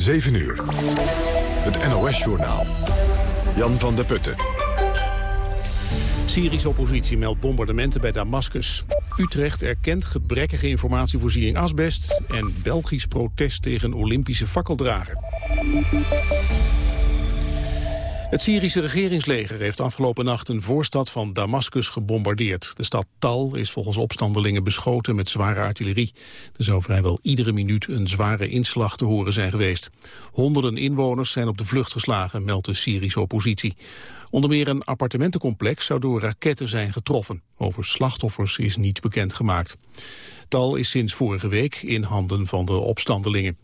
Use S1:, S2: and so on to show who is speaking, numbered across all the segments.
S1: 7 uur. Het NOS-journaal. Jan van der Putten.
S2: Syrische oppositie meldt bombardementen bij Damascus. Utrecht erkent gebrekkige informatievoorziening asbest... en Belgisch protest tegen Olympische fakkeldrager. Het Syrische regeringsleger heeft afgelopen nacht een voorstad van Damascus gebombardeerd. De stad Tal is volgens opstandelingen beschoten met zware artillerie. Er zou vrijwel iedere minuut een zware inslag te horen zijn geweest. Honderden inwoners zijn op de vlucht geslagen, meldt de Syrische oppositie. Onder meer een appartementencomplex zou door raketten zijn getroffen. Over slachtoffers is niets bekend gemaakt. Tal is sinds vorige week in handen van de opstandelingen.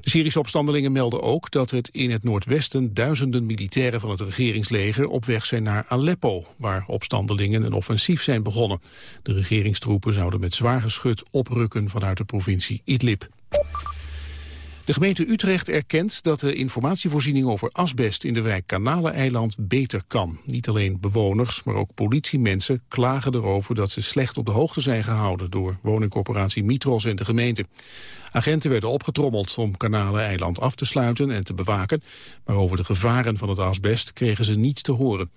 S2: De Syrische opstandelingen melden ook dat het in het noordwesten duizenden militairen van het regeringsleger op weg zijn naar Aleppo, waar opstandelingen een offensief zijn begonnen. De regeringstroepen zouden met zwaar geschut oprukken vanuit de provincie Idlib. De gemeente Utrecht erkent dat de informatievoorziening over asbest in de wijk Kanaleneiland beter kan. Niet alleen bewoners, maar ook politiemensen klagen erover dat ze slecht op de hoogte zijn gehouden door woningcorporatie Mitros en de gemeente. Agenten werden opgetrommeld om Kanaleneiland af te sluiten en te bewaken, maar over de gevaren van het asbest kregen ze niets te horen.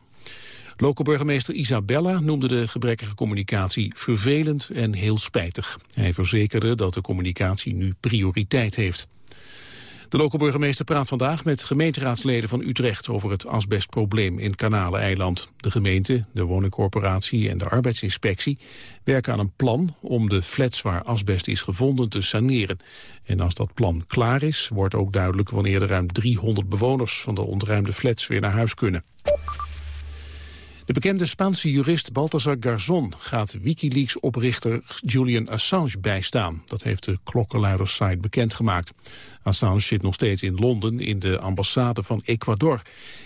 S2: Loco-burgemeester Isabella noemde de gebrekkige communicatie vervelend en heel spijtig. Hij verzekerde dat de communicatie nu prioriteit heeft. De lokale burgemeester praat vandaag met gemeenteraadsleden van Utrecht over het asbestprobleem in Kanaleneiland. De gemeente, de woningcorporatie en de arbeidsinspectie werken aan een plan om de flats waar asbest is gevonden te saneren. En als dat plan klaar is, wordt ook duidelijk wanneer de ruim 300 bewoners van de ontruimde flats weer naar huis kunnen. De bekende Spaanse jurist Baltasar Garzón gaat Wikileaks-oprichter Julian Assange bijstaan. Dat heeft de klokkenluidersite bekendgemaakt. Assange zit nog steeds in Londen in de ambassade van Ecuador.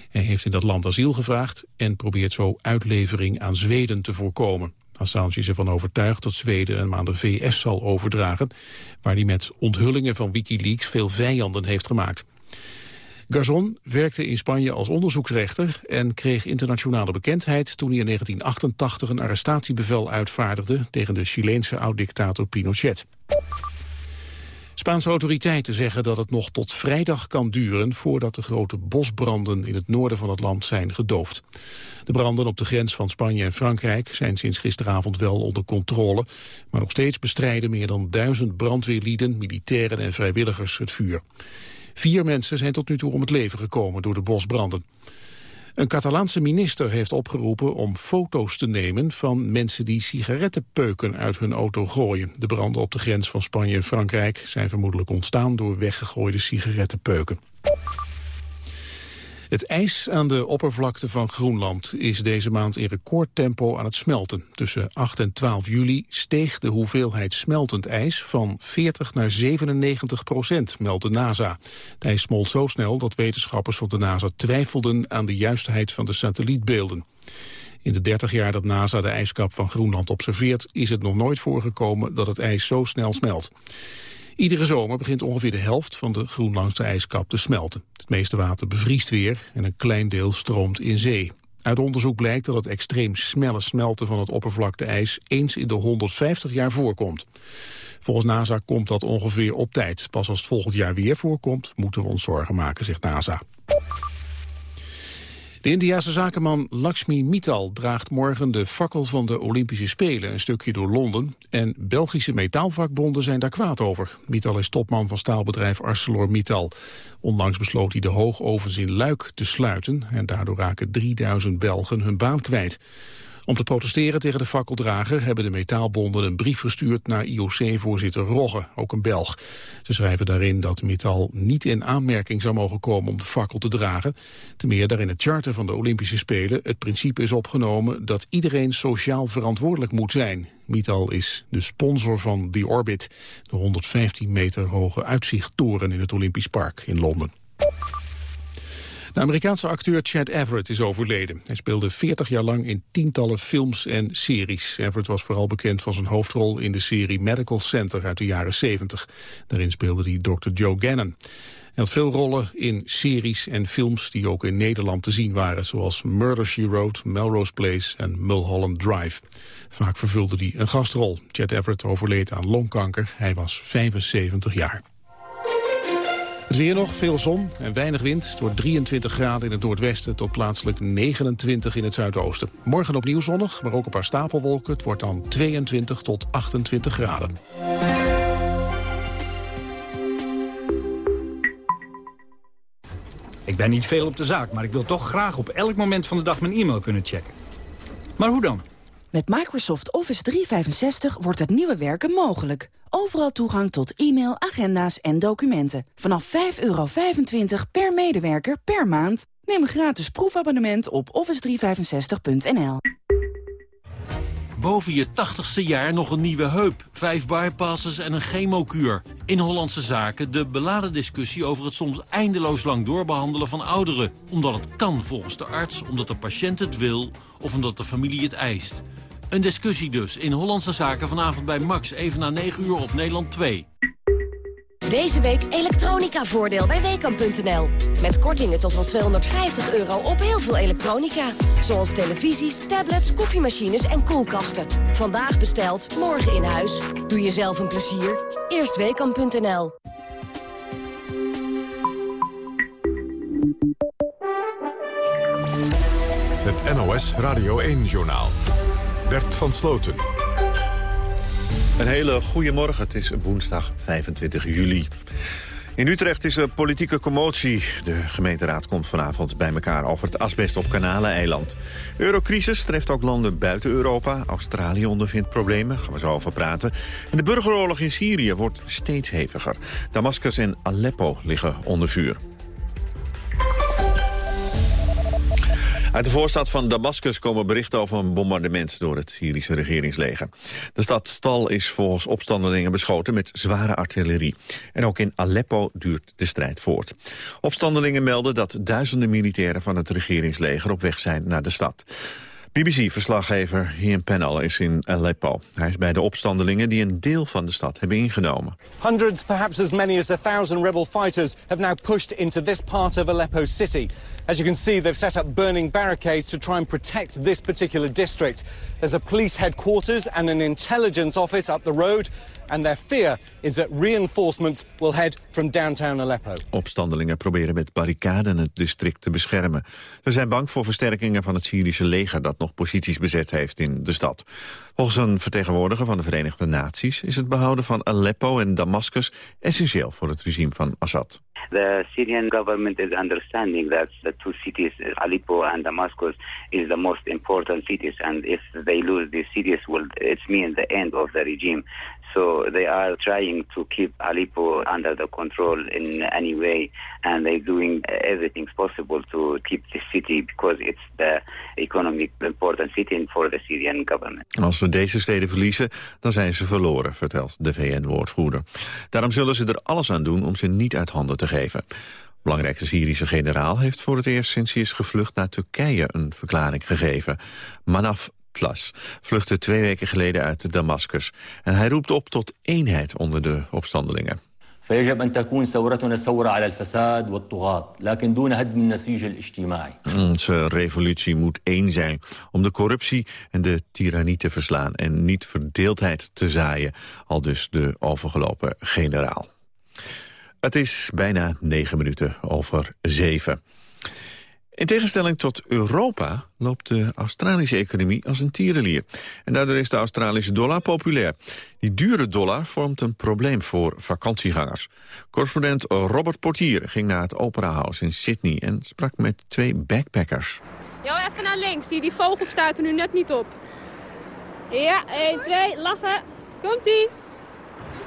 S2: Hij heeft in dat land asiel gevraagd en probeert zo uitlevering aan Zweden te voorkomen. Assange is ervan overtuigd dat Zweden hem aan de VS zal overdragen... waar hij met onthullingen van Wikileaks veel vijanden heeft gemaakt. Garzon werkte in Spanje als onderzoeksrechter en kreeg internationale bekendheid toen hij in 1988 een arrestatiebevel uitvaardigde tegen de Chileense oud-dictator Pinochet. Spaanse autoriteiten zeggen dat het nog tot vrijdag kan duren voordat de grote bosbranden in het noorden van het land zijn gedoofd. De branden op de grens van Spanje en Frankrijk zijn sinds gisteravond wel onder controle, maar nog steeds bestrijden meer dan duizend brandweerlieden, militairen en vrijwilligers het vuur. Vier mensen zijn tot nu toe om het leven gekomen door de bosbranden. Een Catalaanse minister heeft opgeroepen om foto's te nemen van mensen die sigarettenpeuken uit hun auto gooien. De branden op de grens van Spanje en Frankrijk zijn vermoedelijk ontstaan door weggegooide sigarettenpeuken. Het ijs aan de oppervlakte van Groenland is deze maand in recordtempo aan het smelten. Tussen 8 en 12 juli steeg de hoeveelheid smeltend ijs van 40 naar 97 procent, meldt de NASA. Het ijs smolt zo snel dat wetenschappers van de NASA twijfelden aan de juistheid van de satellietbeelden. In de 30 jaar dat NASA de ijskap van Groenland observeert... is het nog nooit voorgekomen dat het ijs zo snel smelt. Iedere zomer begint ongeveer de helft van de Groenlandse ijskap te smelten. Het meeste water bevriest weer en een klein deel stroomt in zee. Uit onderzoek blijkt dat het extreem snelle smelten van het oppervlakteijs eens in de 150 jaar voorkomt. Volgens NASA komt dat ongeveer op tijd. Pas als het volgend jaar weer voorkomt, moeten we ons zorgen maken, zegt NASA. De Indiase zakenman Lakshmi Mittal draagt morgen de fakkel van de Olympische Spelen een stukje door Londen en Belgische metaalvakbonden zijn daar kwaad over. Mittal is topman van staalbedrijf ArcelorMittal. Onlangs besloot hij de hoogovens in Luik te sluiten en daardoor raken 3000 Belgen hun baan kwijt. Om te protesteren tegen de fakkeldrager hebben de metaalbonden een brief gestuurd naar IOC-voorzitter Rogge, ook een Belg. Ze schrijven daarin dat Metal niet in aanmerking zou mogen komen om de fakkel te dragen. Ten meer daar in het charter van de Olympische Spelen het principe is opgenomen dat iedereen sociaal verantwoordelijk moet zijn. Metal is de sponsor van The Orbit, de 115 meter hoge uitzichttoren in het Olympisch Park in Londen. De Amerikaanse acteur Chad Everett is overleden. Hij speelde 40 jaar lang in tientallen films en series. Everett was vooral bekend van zijn hoofdrol in de serie Medical Center uit de jaren 70. Daarin speelde hij Dr. Joe Gannon. Hij had veel rollen in series en films die ook in Nederland te zien waren... zoals Murder, She Wrote, Melrose Place en Mulholland Drive. Vaak vervulde hij een gastrol. Chad Everett overleed aan longkanker. Hij was 75 jaar. Het weer nog, veel zon en weinig wind. Het wordt 23 graden in het noordwesten tot plaatselijk 29 in het zuidoosten. Morgen opnieuw zonnig, maar ook een paar stapelwolken. Het wordt dan 22 tot 28 graden.
S3: Ik ben niet veel op de zaak, maar ik wil toch graag op elk moment van de dag mijn e-mail kunnen checken. Maar hoe dan?
S4: Met Microsoft Office 365 wordt het nieuwe werken mogelijk. Overal toegang tot e-mail, agenda's en documenten. Vanaf 5,25 per medewerker per maand. Neem een gratis proefabonnement op office365.nl.
S5: Boven je tachtigste jaar nog een nieuwe heup, vijf bypasses en een chemokuur. In Hollandse Zaken de beladen discussie over het soms eindeloos lang doorbehandelen van ouderen. Omdat het kan volgens de arts, omdat de patiënt het wil of omdat de familie het eist. Een discussie dus in Hollandse Zaken vanavond bij Max, even na 9 uur op Nederland 2.
S6: Deze week elektronica-voordeel bij Weekamp.nl. Met kortingen tot wel 250 euro op heel veel elektronica. Zoals televisies, tablets, koffiemachines en koelkasten. Vandaag besteld, morgen in huis. Doe jezelf een plezier. Eerst Weekamp.nl.
S1: Het NOS Radio 1-journaal. Bert van Sloten.
S7: Een hele goede morgen. Het is woensdag 25 juli. In Utrecht is er politieke commotie. De gemeenteraad komt vanavond bij elkaar over het asbest op Kanaleneiland. Eurocrisis treft ook landen buiten Europa. Australië ondervindt problemen, gaan we zo over praten. En de burgeroorlog in Syrië wordt steeds heviger. Damascus en Aleppo liggen onder vuur. Uit de voorstad van Damascus komen berichten over een bombardement door het Syrische regeringsleger. De stad Tal is volgens opstandelingen beschoten met zware artillerie. En ook in Aleppo duurt de strijd voort. Opstandelingen melden dat duizenden militairen van het regeringsleger op weg zijn naar de stad. BBC-verslaggever Ian Pennell is in Aleppo. Hij is bij de opstandelingen die een deel van de stad hebben ingenomen.
S8: Hundreds, perhaps as many as a thousand rebel fighters have now pushed into this part of Aleppo city. As you can see, they've set up burning barricades to try and protect this particular district. There's a police headquarters and an intelligence office up the road. And their fear is that reinforcements will head from downtown Aleppo.
S7: Opstandelingen proberen met barricaden het district te beschermen. Ze zijn bang voor versterkingen van het Syrische leger... dat nog posities bezet heeft in de stad. Volgens een vertegenwoordiger van de Verenigde Naties... is het behouden van Aleppo en Damascus essentieel voor het regime van Assad.
S9: The Syrian government is understanding that the two cities, Aleppo and Damascus, is the most important cities, and if they lose these cities, will it mean the end of the regime. So they are trying to keep Aleppo under the control in any way, and they're doing everything possible to keep the city because it's the economic important city for the Syrian government.
S7: Als we deze steden verliezen, dan zijn ze verloren, vertelt de VN-woordvoerder. Daarom zullen ze er alles aan doen om ze niet uit handen te geven. Belangrijkste Syrische generaal heeft voor het eerst sinds hij is gevlucht naar Turkije een verklaring gegeven. Manaf Tlas vluchtte twee weken geleden uit Damascus. En hij roept op tot eenheid onder de opstandelingen. Onze revolutie moet één zijn om de corruptie en de tirannie te verslaan en niet verdeeldheid te zaaien, al dus de overgelopen generaal. Het is bijna negen minuten over zeven. In tegenstelling tot Europa loopt de Australische economie als een tierenlier. En daardoor is de Australische dollar populair. Die dure dollar vormt een probleem voor vakantiegangers. Correspondent Robert Portier ging naar het Opera House in Sydney... en sprak met twee backpackers.
S10: Jo, even naar links. Die, die vogel staat er nu net niet op. Ja, 1, 2, lachen. Komt-ie.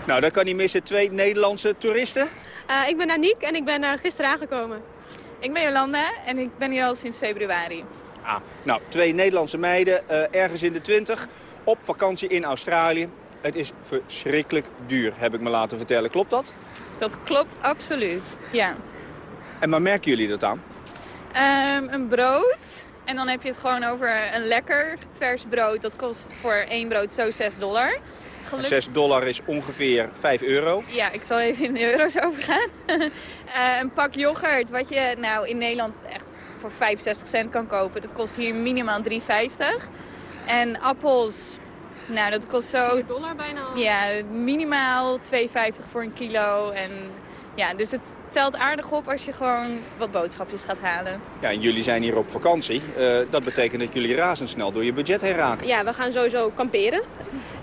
S11: Nou, dat kan niet missen. Twee Nederlandse toeristen.
S10: Uh, ik ben Aniek en ik ben uh, gisteren aangekomen.
S12: Ik ben Jolanda en ik ben hier al sinds februari.
S11: Ah, nou, twee Nederlandse meiden, uh, ergens in de twintig, op vakantie in Australië. Het is verschrikkelijk duur, heb ik me laten vertellen. Klopt dat?
S12: Dat klopt, absoluut, ja.
S11: En waar merken jullie dat aan?
S12: Um, een brood. En dan heb je het gewoon over een lekker vers brood. Dat kost voor één brood zo 6 dollar.
S11: Geluk... 6 dollar is ongeveer 5 euro.
S12: Ja, ik zal even in de euro's overgaan. uh, een pak yoghurt, wat je nou in Nederland echt voor 65 cent kan kopen. Dat kost hier minimaal 3,50. En appels, nou dat kost zo...
S10: 4 dollar bijna.
S12: Ja, minimaal 2,50 voor een kilo. En Ja, dus het telt aardig op als je gewoon wat boodschapjes gaat halen.
S11: Ja, en jullie zijn hier op vakantie. Uh, dat betekent dat jullie razendsnel door je budget heen raken.
S10: Ja, we gaan sowieso kamperen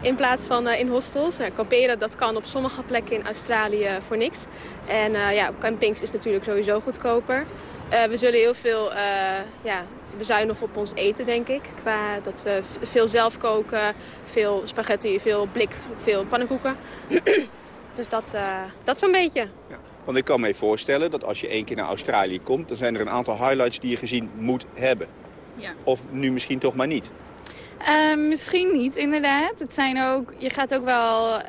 S10: in plaats van uh, in hostels. Uh, kamperen dat kan op sommige plekken in Australië voor niks. En ja, campings is natuurlijk sowieso goedkoper. we zullen heel veel ja, bezuinigen op ons eten, denk ik. Qua dat we veel zelf koken, veel spaghetti, veel blik, veel pannenkoeken. dus dat, dat zo'n beetje.
S11: Ja. Want ik kan me voorstellen dat als je één keer naar Australië komt... dan zijn er een aantal highlights die je gezien moet hebben. Ja. Of nu misschien toch maar niet.
S12: Uh, misschien niet, inderdaad. Het zijn ook, je gaat ook wel uh,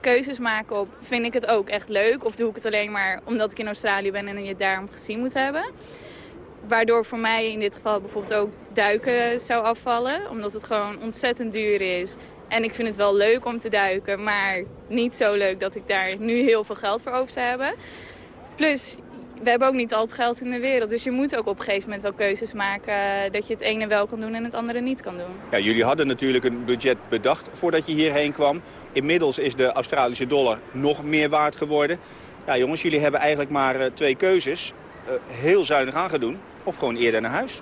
S12: keuzes maken op... vind ik het ook echt leuk of doe ik het alleen maar omdat ik in Australië ben... en je het daarom gezien moet hebben. Waardoor voor mij in dit geval bijvoorbeeld ook duiken zou afvallen. Omdat het gewoon ontzettend duur is. En ik vind het wel leuk om te duiken, maar niet zo leuk dat ik daar nu heel veel geld voor over zou hebben. Plus, we hebben ook niet al het geld in de wereld. Dus je moet ook op een gegeven moment wel keuzes maken dat je het ene wel kan doen en het andere niet kan doen.
S11: Ja, jullie hadden natuurlijk een budget bedacht voordat je hierheen kwam. Inmiddels is de Australische dollar nog meer waard geworden. Ja, jongens, jullie hebben eigenlijk maar uh, twee keuzes. Uh, heel zuinig aangedoen of gewoon eerder naar huis.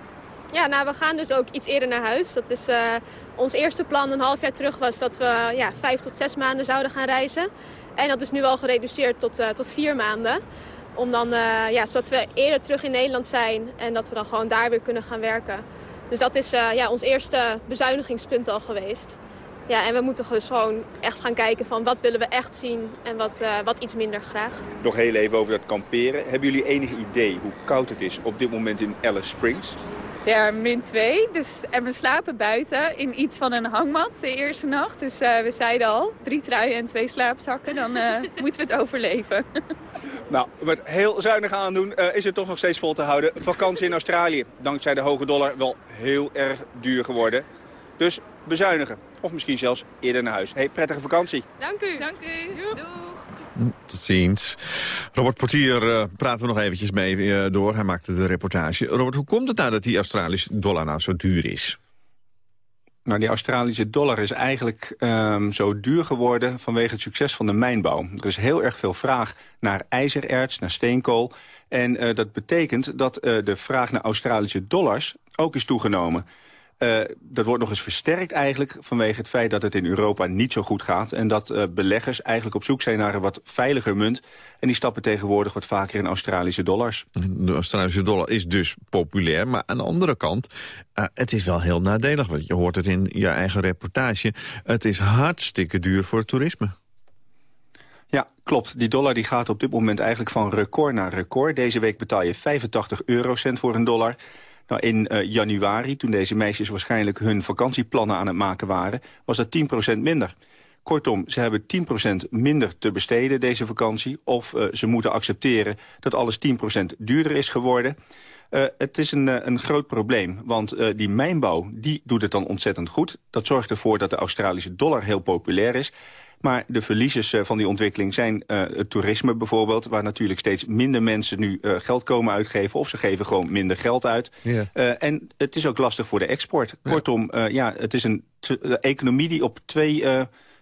S10: Ja, nou, we gaan dus ook iets eerder naar huis. Dat is uh, ons eerste plan een half jaar terug was dat we ja, vijf tot zes maanden zouden gaan reizen. En dat is nu al gereduceerd tot, uh, tot vier maanden. Om dan, uh, ja, zodat we eerder terug in Nederland zijn en dat we dan gewoon daar weer kunnen gaan werken. Dus dat is ja, ons eerste bezuinigingspunt al geweest. Ja, en we moeten dus gewoon echt gaan kijken van wat willen we echt zien en wat, wat iets minder graag.
S11: Nog heel even over dat kamperen. Hebben jullie enig idee hoe koud het is op dit moment in Alice Springs?
S12: Ja, min 2. Dus, en we slapen buiten in iets van een hangmat de eerste nacht. Dus uh, we zeiden al, drie truien en twee slaapzakken, dan uh, moeten we het overleven.
S11: nou, met heel zuinig aandoen uh, is het toch nog steeds vol te houden. Vakantie in Australië, dankzij de hoge dollar, wel heel erg duur geworden. Dus bezuinigen. Of misschien zelfs eerder naar huis. Hey, prettige vakantie.
S12: Dank u. Dank u. Doeg.
S7: Tot ziens. Robert Portier uh, praten we nog eventjes mee uh, door. Hij maakte de reportage. Robert, hoe komt het nou dat die Australische dollar nou zo duur is?
S13: Nou, die Australische dollar is eigenlijk um, zo duur geworden vanwege het succes van de mijnbouw. Er is heel erg veel vraag naar ijzererts, naar steenkool. En uh, dat betekent dat de vraag naar Australische dollars ook is toegenomen. Uh, dat wordt nog eens versterkt eigenlijk vanwege het feit dat het in Europa niet zo goed gaat. En dat uh, beleggers eigenlijk op zoek zijn naar een wat veiliger munt. En die stappen tegenwoordig wat vaker in Australische dollars.
S7: De Australische dollar is dus populair. Maar aan de andere kant, uh, het is wel heel nadelig. Want je hoort het in je eigen reportage. Het is hartstikke duur voor het toerisme.
S13: Ja, klopt. Die dollar die gaat op dit moment eigenlijk van record naar record. Deze week betaal je 85 eurocent voor een dollar. Nou, in uh, januari, toen deze meisjes waarschijnlijk hun vakantieplannen aan het maken waren... was dat 10% minder. Kortom, ze hebben 10% minder te besteden deze vakantie... of uh, ze moeten accepteren dat alles 10% duurder is geworden... Uh, het is een, een groot probleem, want die mijnbouw die doet het dan ontzettend goed. Dat zorgt ervoor dat de Australische dollar heel populair is. Maar de verliezers uh, van die ontwikkeling zijn uh, het toerisme bijvoorbeeld... waar natuurlijk steeds minder mensen nu uh, geld komen uitgeven... of ze geven gewoon minder geld uit. En het is ook lastig voor de export. Kortom, ja, het is een economie die op twee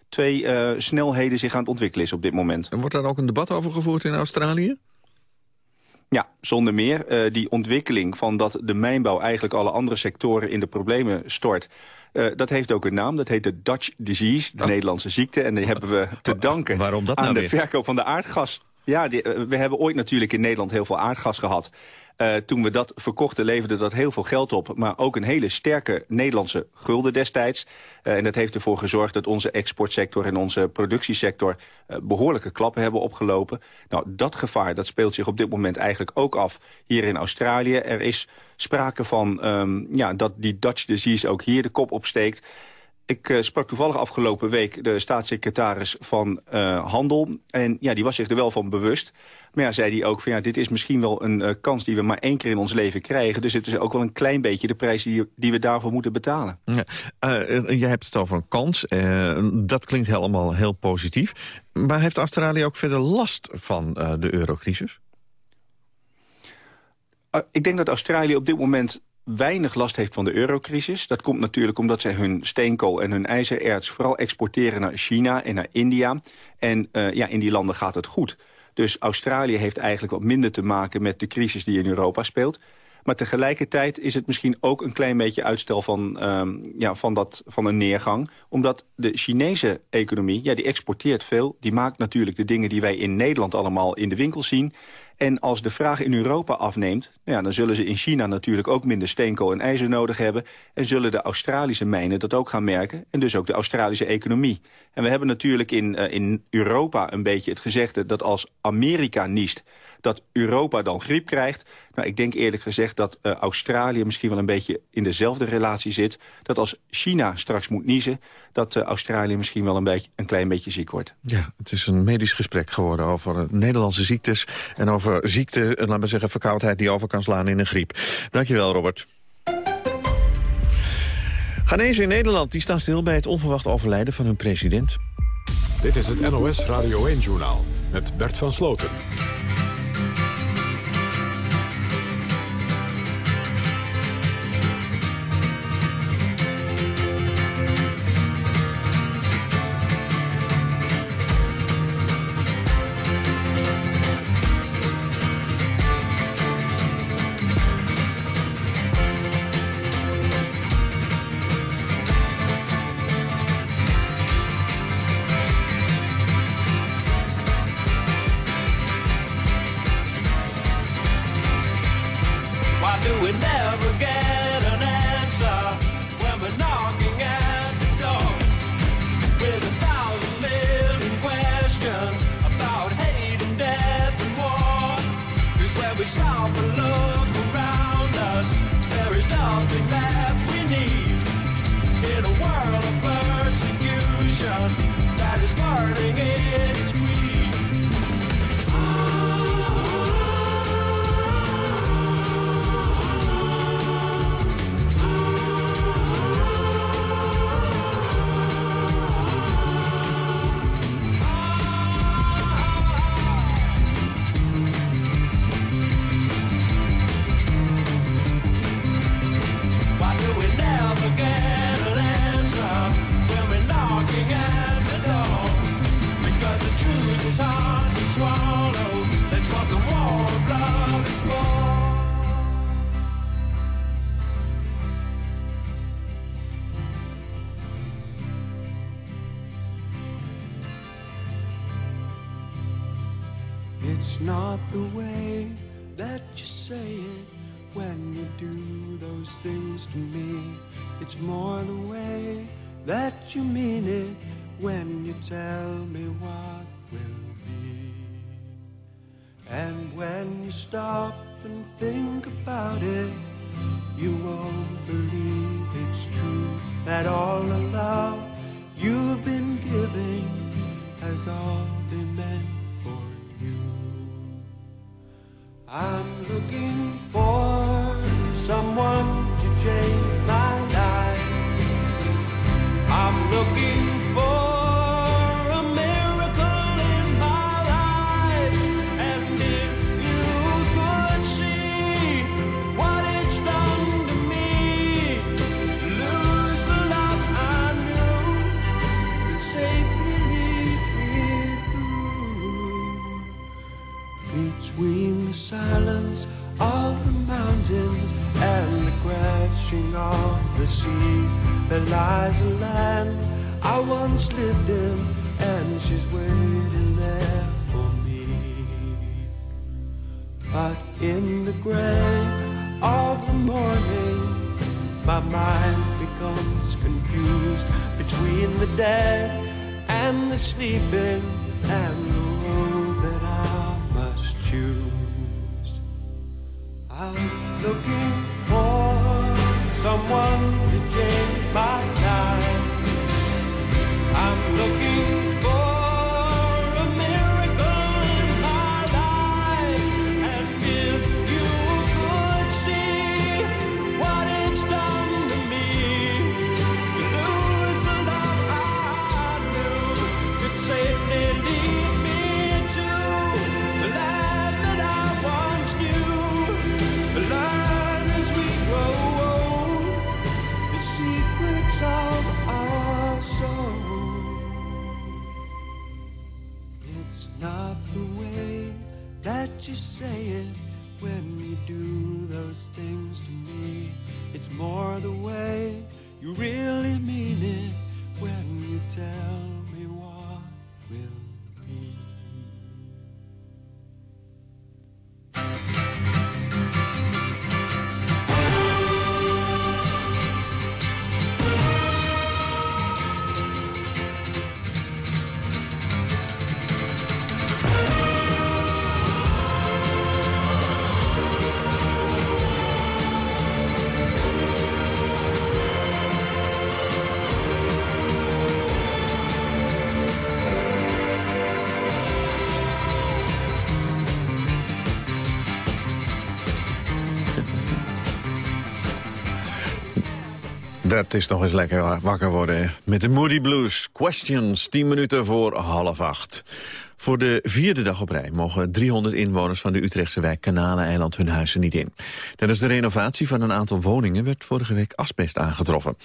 S13: twee uh, snelheden zich aan het ontwikkelen is op dit moment.
S7: En wordt daar ook een debat over gevoerd in Australië?
S13: Ja, zonder meer. Uh, die ontwikkeling van dat de mijnbouw eigenlijk alle andere sectoren in de problemen stort... Uh, dat heeft ook een naam, dat heet de Dutch disease, de oh. Nederlandse ziekte. En die hebben we te danken
S7: Waarom dat
S13: aan
S7: nou
S13: de
S7: weer?
S13: verkoop van de aardgas. Ja, die, uh, we hebben ooit natuurlijk in Nederland heel veel aardgas gehad. Uh, toen we dat verkochten leverde dat heel veel geld op. Maar ook een hele sterke Nederlandse gulden destijds. Uh, en dat heeft ervoor gezorgd dat onze exportsector en onze productiesector... Uh, behoorlijke klappen hebben opgelopen. Nou, dat gevaar dat speelt zich op dit moment eigenlijk ook af hier in Australië. Er is sprake van um, ja, dat die Dutch disease ook hier de kop opsteekt. Ik uh, sprak toevallig afgelopen week de staatssecretaris van uh, Handel. En ja, die was zich er wel van bewust. Maar ja, zei hij ook van ja, dit is misschien wel een uh, kans die we maar één keer in ons leven krijgen. Dus het is ook wel een klein beetje de prijs die, die we daarvoor moeten betalen.
S7: Ja, je hebt het over een kans. dat klinkt helemaal heel positief. Maar heeft Australië ook verder last van de eurocrisis?
S13: ik denk dat Australië op dit moment weinig last heeft van de eurocrisis. Dat komt natuurlijk omdat zij hun steenkool en hun ijzererts... vooral exporteren naar China en naar India. En uh, ja, in die landen gaat het goed. Dus Australië heeft eigenlijk wat minder te maken met de crisis die in Europa speelt. Maar tegelijkertijd is het misschien ook een klein beetje uitstel van, ehm, ja, van, dat, van een neergang. Omdat de Chinese economie, ja, die exporteert veel. Die maakt natuurlijk de dingen die wij in Nederland allemaal in de winkel zien. En als de vraag in Europa afneemt... Nou ja, dan zullen ze in China natuurlijk ook minder steenkool en ijzer nodig hebben... en zullen de Australische mijnen dat ook gaan merken... en dus ook de Australische economie. En we hebben natuurlijk in, uh, in Europa een beetje het gezegde... dat als Amerika niest, dat Europa dan griep krijgt. Nou, ik denk eerlijk gezegd dat uh, Australië misschien wel een beetje in dezelfde relatie zit. Dat als China straks moet niezen, dat uh, Australië misschien wel een, beetje, een klein beetje ziek wordt.
S7: Ja, het is een medisch gesprek geworden over Nederlandse ziektes... en over ziekte, laten we zeggen, verkoudheid die over kan slaan in een griep. Dankjewel, Robert. Ghanese in Nederland die staan stil bij het onverwacht overlijden van hun president.
S1: Dit is het NOS Radio 1-journaal met Bert van Sloten.
S14: Between the silence of the mountains and the crashing of the sea, there lies a land I once lived in, and she's waiting there for me. But in the gray of the morning, my mind becomes confused between the dead and the sleeping and the shoes. Out looking do those things to me. It's more the way you really mean it when you tell
S7: Dat is nog eens lekker wakker worden met de Moody Blues. Questions, 10 minuten voor half acht. Voor de vierde dag op rij mogen 300 inwoners van de Utrechtse wijk Kanaleneiland hun huizen niet in. Tijdens de renovatie van een aantal woningen werd vorige week asbest aangetroffen.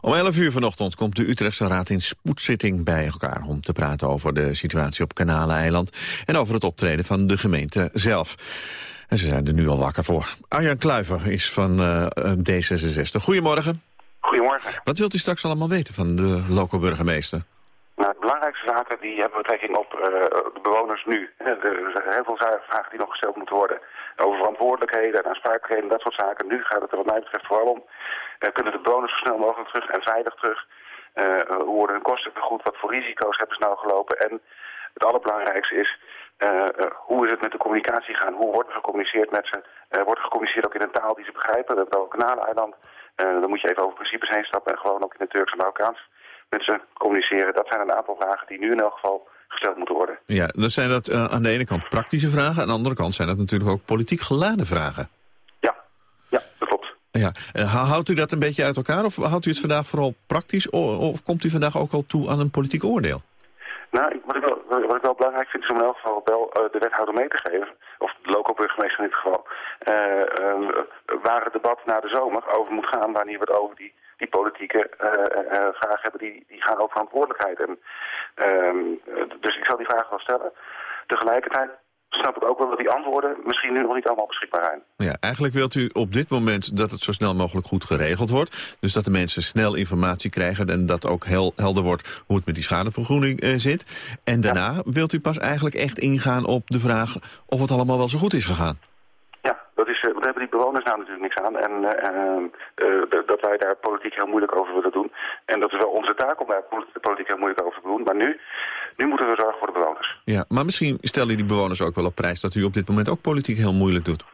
S7: Om 11 uur vanochtend komt de Utrechtse Raad in spoedzitting bij elkaar... om te praten over de situatie op Kanaleneiland en over het optreden van de gemeente zelf. En ze zijn er nu al wakker voor. Arjan Kluiver is van uh, D66. Goedemorgen.
S15: Goedemorgen.
S7: Wat wilt u straks allemaal weten van de lokale burgemeester?
S15: Nou, de belangrijkste zaken die hebben betrekking op uh, de bewoners nu. Er zijn heel veel vragen die nog gesteld moeten worden. Over verantwoordelijkheden en aansprakelijkheden en dat soort zaken. Nu gaat het er wat mij betreft vooral om. Uh, kunnen de bewoners zo snel mogelijk terug en veilig terug? Uh, hoe worden hun kosten vergoed? Wat voor risico's hebben ze nou gelopen? En het allerbelangrijkste is... hoe is het met de communicatie gaan? Hoe wordt er gecommuniceerd met ze? wordt er gecommuniceerd ook in een taal die ze begrijpen? Dat wel Kanaleiland uh, dan moet je even over principes heen stappen en gewoon ook in het Turks en Marokkaans met ze communiceren. Dat zijn een aantal vragen die nu in elk geval gesteld moeten worden.
S7: Ja, dan zijn dat uh, aan de ene kant praktische vragen... aan de andere kant zijn dat natuurlijk ook politiek geladen vragen.
S15: Ja, ja dat klopt.
S7: Ja. Uh, houdt u dat een beetje uit elkaar of houdt u het vandaag vooral praktisch... of, of komt u vandaag ook al toe aan een politiek oordeel?
S15: Nou, wat ik, wel, wat ik wel belangrijk vind is om in elk geval wel uh, de wethouder mee te geven. Of de local burgemeester in dit geval. Uh, uh, waar het debat na de zomer over moet gaan. Wanneer we het over die, die politieke vragen hebben die, die gaan over verantwoordelijkheid. En, ehm, dus ik zal die vragen wel stellen. Tegelijkertijd snap ik ook wel dat die antwoorden misschien nu nog niet allemaal beschikbaar zijn.
S7: Ja, eigenlijk wilt u op dit moment dat het zo snel mogelijk goed geregeld wordt. Dus dat de mensen snel informatie krijgen en dat ook heel helder wordt hoe het met die schadevergoeding uh, zit. En daarna ja. wilt u pas eigenlijk echt ingaan op de vraag of het allemaal wel zo goed is gegaan.
S15: Ja, dat is, uh, daar hebben die bewoners nou natuurlijk niks aan. En uh, dat wij daar politiek heel moeilijk over willen doen. En dat is wel onze taak om daar politiek heel moeilijk over te doen. Maar nu nu moeten we zorgen voor de bewoners.
S7: Ja, maar misschien stellen die bewoners ook wel op prijs... dat u op dit moment ook politiek heel moeilijk doet.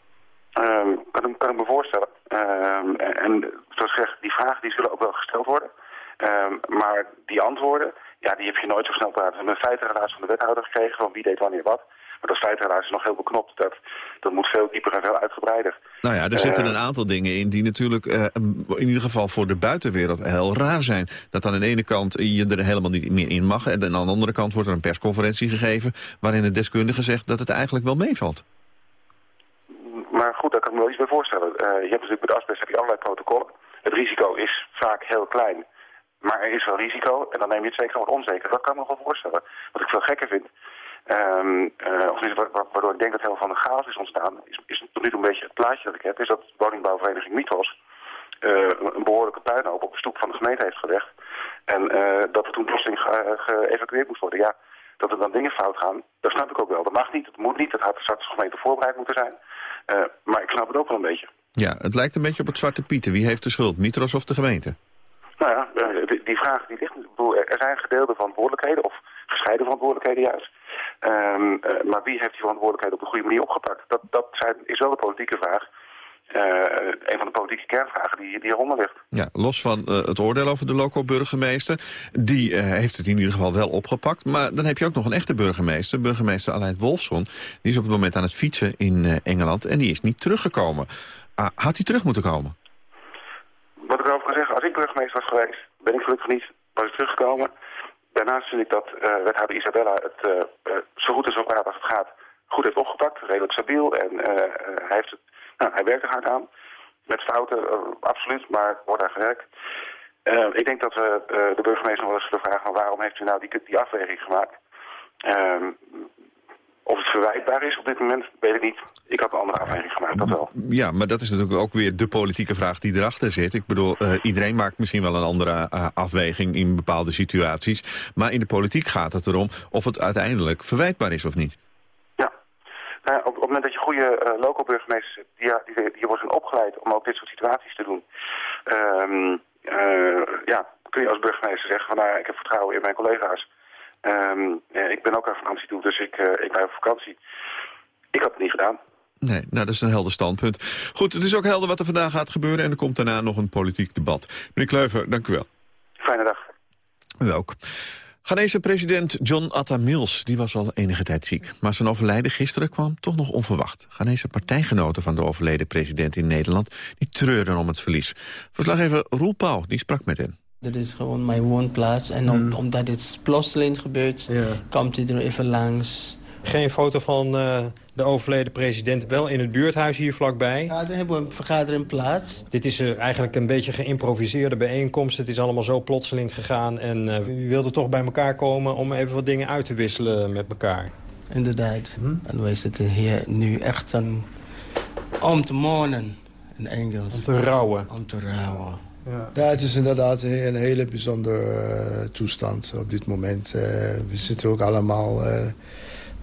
S15: Um, kan, kan ik me voorstellen. Um, en zoals gezegd, die vragen die zullen ook wel gesteld worden. Um, maar die antwoorden, ja, die heb je nooit zo snel praten. We hebben een feitenrelaas van de wethouder gekregen... van wie deed wanneer wat. Maar dat feitenrelaas is nog heel beknopt. Dat, dat moet veel dieper en veel uitgebreider.
S7: Nou ja, er zitten een aantal dingen in die natuurlijk uh, in ieder geval voor de buitenwereld heel raar zijn. Dat aan de ene kant je er helemaal niet meer in mag. En aan de andere kant wordt er een persconferentie gegeven waarin de deskundige zegt dat het eigenlijk wel meevalt.
S15: Maar goed, daar kan ik me wel iets bij voorstellen. Uh, je hebt natuurlijk met asbest heb je allerlei protocollen. Het risico is vaak heel klein. Maar er is wel risico en dan neem je het zeker wat onzeker. Dat kan ik me wel voorstellen. Wat ik veel gekker vind, Um, uh, of waardoor ik denk dat heel veel van de chaos is ontstaan, is, is tot nu toe een beetje het plaatje dat ik heb, is dat woningbouwvereniging Mythos uh, een behoorlijke puinhoop op de stoep van de gemeente heeft gelegd. En uh, dat er toen plotseling ge geëvacueerd moest worden. Ja, dat er dan dingen fout gaan, dat snap ik ook wel. Dat mag niet, dat moet niet, dat had de gemeente voorbereid moeten zijn. maar ik snap het ook wel een beetje.
S7: Ja, het lijkt een beetje op het Zwarte Pieten. Wie heeft de schuld, Mythos of de gemeente?
S15: Nou ja, die, die vraag die ligt... Er zijn gedeelde verantwoordelijkheden, of gescheiden verantwoordelijkheden juist. Um, uh, maar wie heeft die verantwoordelijkheid op de goede manier opgepakt? Dat, dat zijn, is wel de politieke vraag. Uh, een van de politieke kernvragen die, die eronder ligt.
S7: Ja, los van uh, het oordeel over de loco-burgemeester. Die heeft het in ieder geval wel opgepakt. Maar dan heb je ook nog een echte burgemeester. Burgemeester Aleid Wolfson. Die is op het moment aan het fietsen in Engeland. En die is niet teruggekomen. Ah, had hij terug moeten komen?
S15: Wat ik erover kan zeggen, als ik burgemeester was geweest... ben ik gelukkig niet, was ik teruggekomen... Daarnaast vind ik dat uh, wethouder Isabella het uh, uh, zo goed en zo kwaad als het gaat goed heeft opgepakt. Redelijk stabiel en hij, heeft het, nou, hij werkt er hard aan. Met fouten, absoluut, maar wordt aan gewerkt. ik denk dat we de burgemeester nog wel eens zullen vragen... waarom heeft u nou die, die afweging gemaakt? Ehm, Of het verwijtbaar is op dit moment, weet ik niet. Ik had een andere afweging gemaakt, dat wel.
S7: Ja, maar dat is natuurlijk ook weer de politieke vraag die erachter zit. Ik bedoel, uh, iedereen maakt misschien wel een andere uh, afweging in bepaalde situaties. Maar in de politiek gaat het erom of het uiteindelijk verwijtbaar is of niet.
S15: Ja. Nou, op, op, het moment dat je goede uh, local burgemeesters hebt, die, die, die worden opgeleid om ook dit soort situaties te doen. Um, ja, kun je als burgemeester zeggen van nou, ik heb vertrouwen in mijn collega's. Um, ik ben ook aan vakantie toe, dus ik, ik blijf op vakantie. Ik had het niet gedaan.
S7: Nee, nou, dat is een helder standpunt. Goed, het is ook helder wat er vandaag gaat gebeuren... en er komt daarna nog een politiek debat. Meneer Kleuver, dank u wel.
S15: Fijne dag.
S7: U ook. Ghanese president John Atta Mills die was al enige tijd ziek. Maar zijn overlijden gisteren kwam toch nog onverwacht. Ghanese partijgenoten van de overleden president in Nederland... die treurden om het verlies. Verslaggever Roel Pauw die sprak met hen.
S16: Dit is gewoon mijn woonplaats. En om, omdat dit plotseling gebeurt, komt hij er even langs.
S17: Geen foto van uh, de overleden president, wel in het buurthuis hier vlakbij.
S16: Ja, daar hebben we een vergadering plaats.
S17: Dit is uh, eigenlijk een beetje geïmproviseerde bijeenkomst. Het is allemaal zo plotseling gegaan. En uh, u wilde toch bij elkaar komen om even wat dingen uit te wisselen met elkaar.
S16: Inderdaad. Hm? En wij zitten hier nu echt aan, om te mournen in Engels.
S17: Om te rouwen.
S16: Om te rouwen.
S18: Ja. ja, het is inderdaad een, een hele bijzondere uh, toestand op dit moment. Uh, we zitten ook allemaal uh,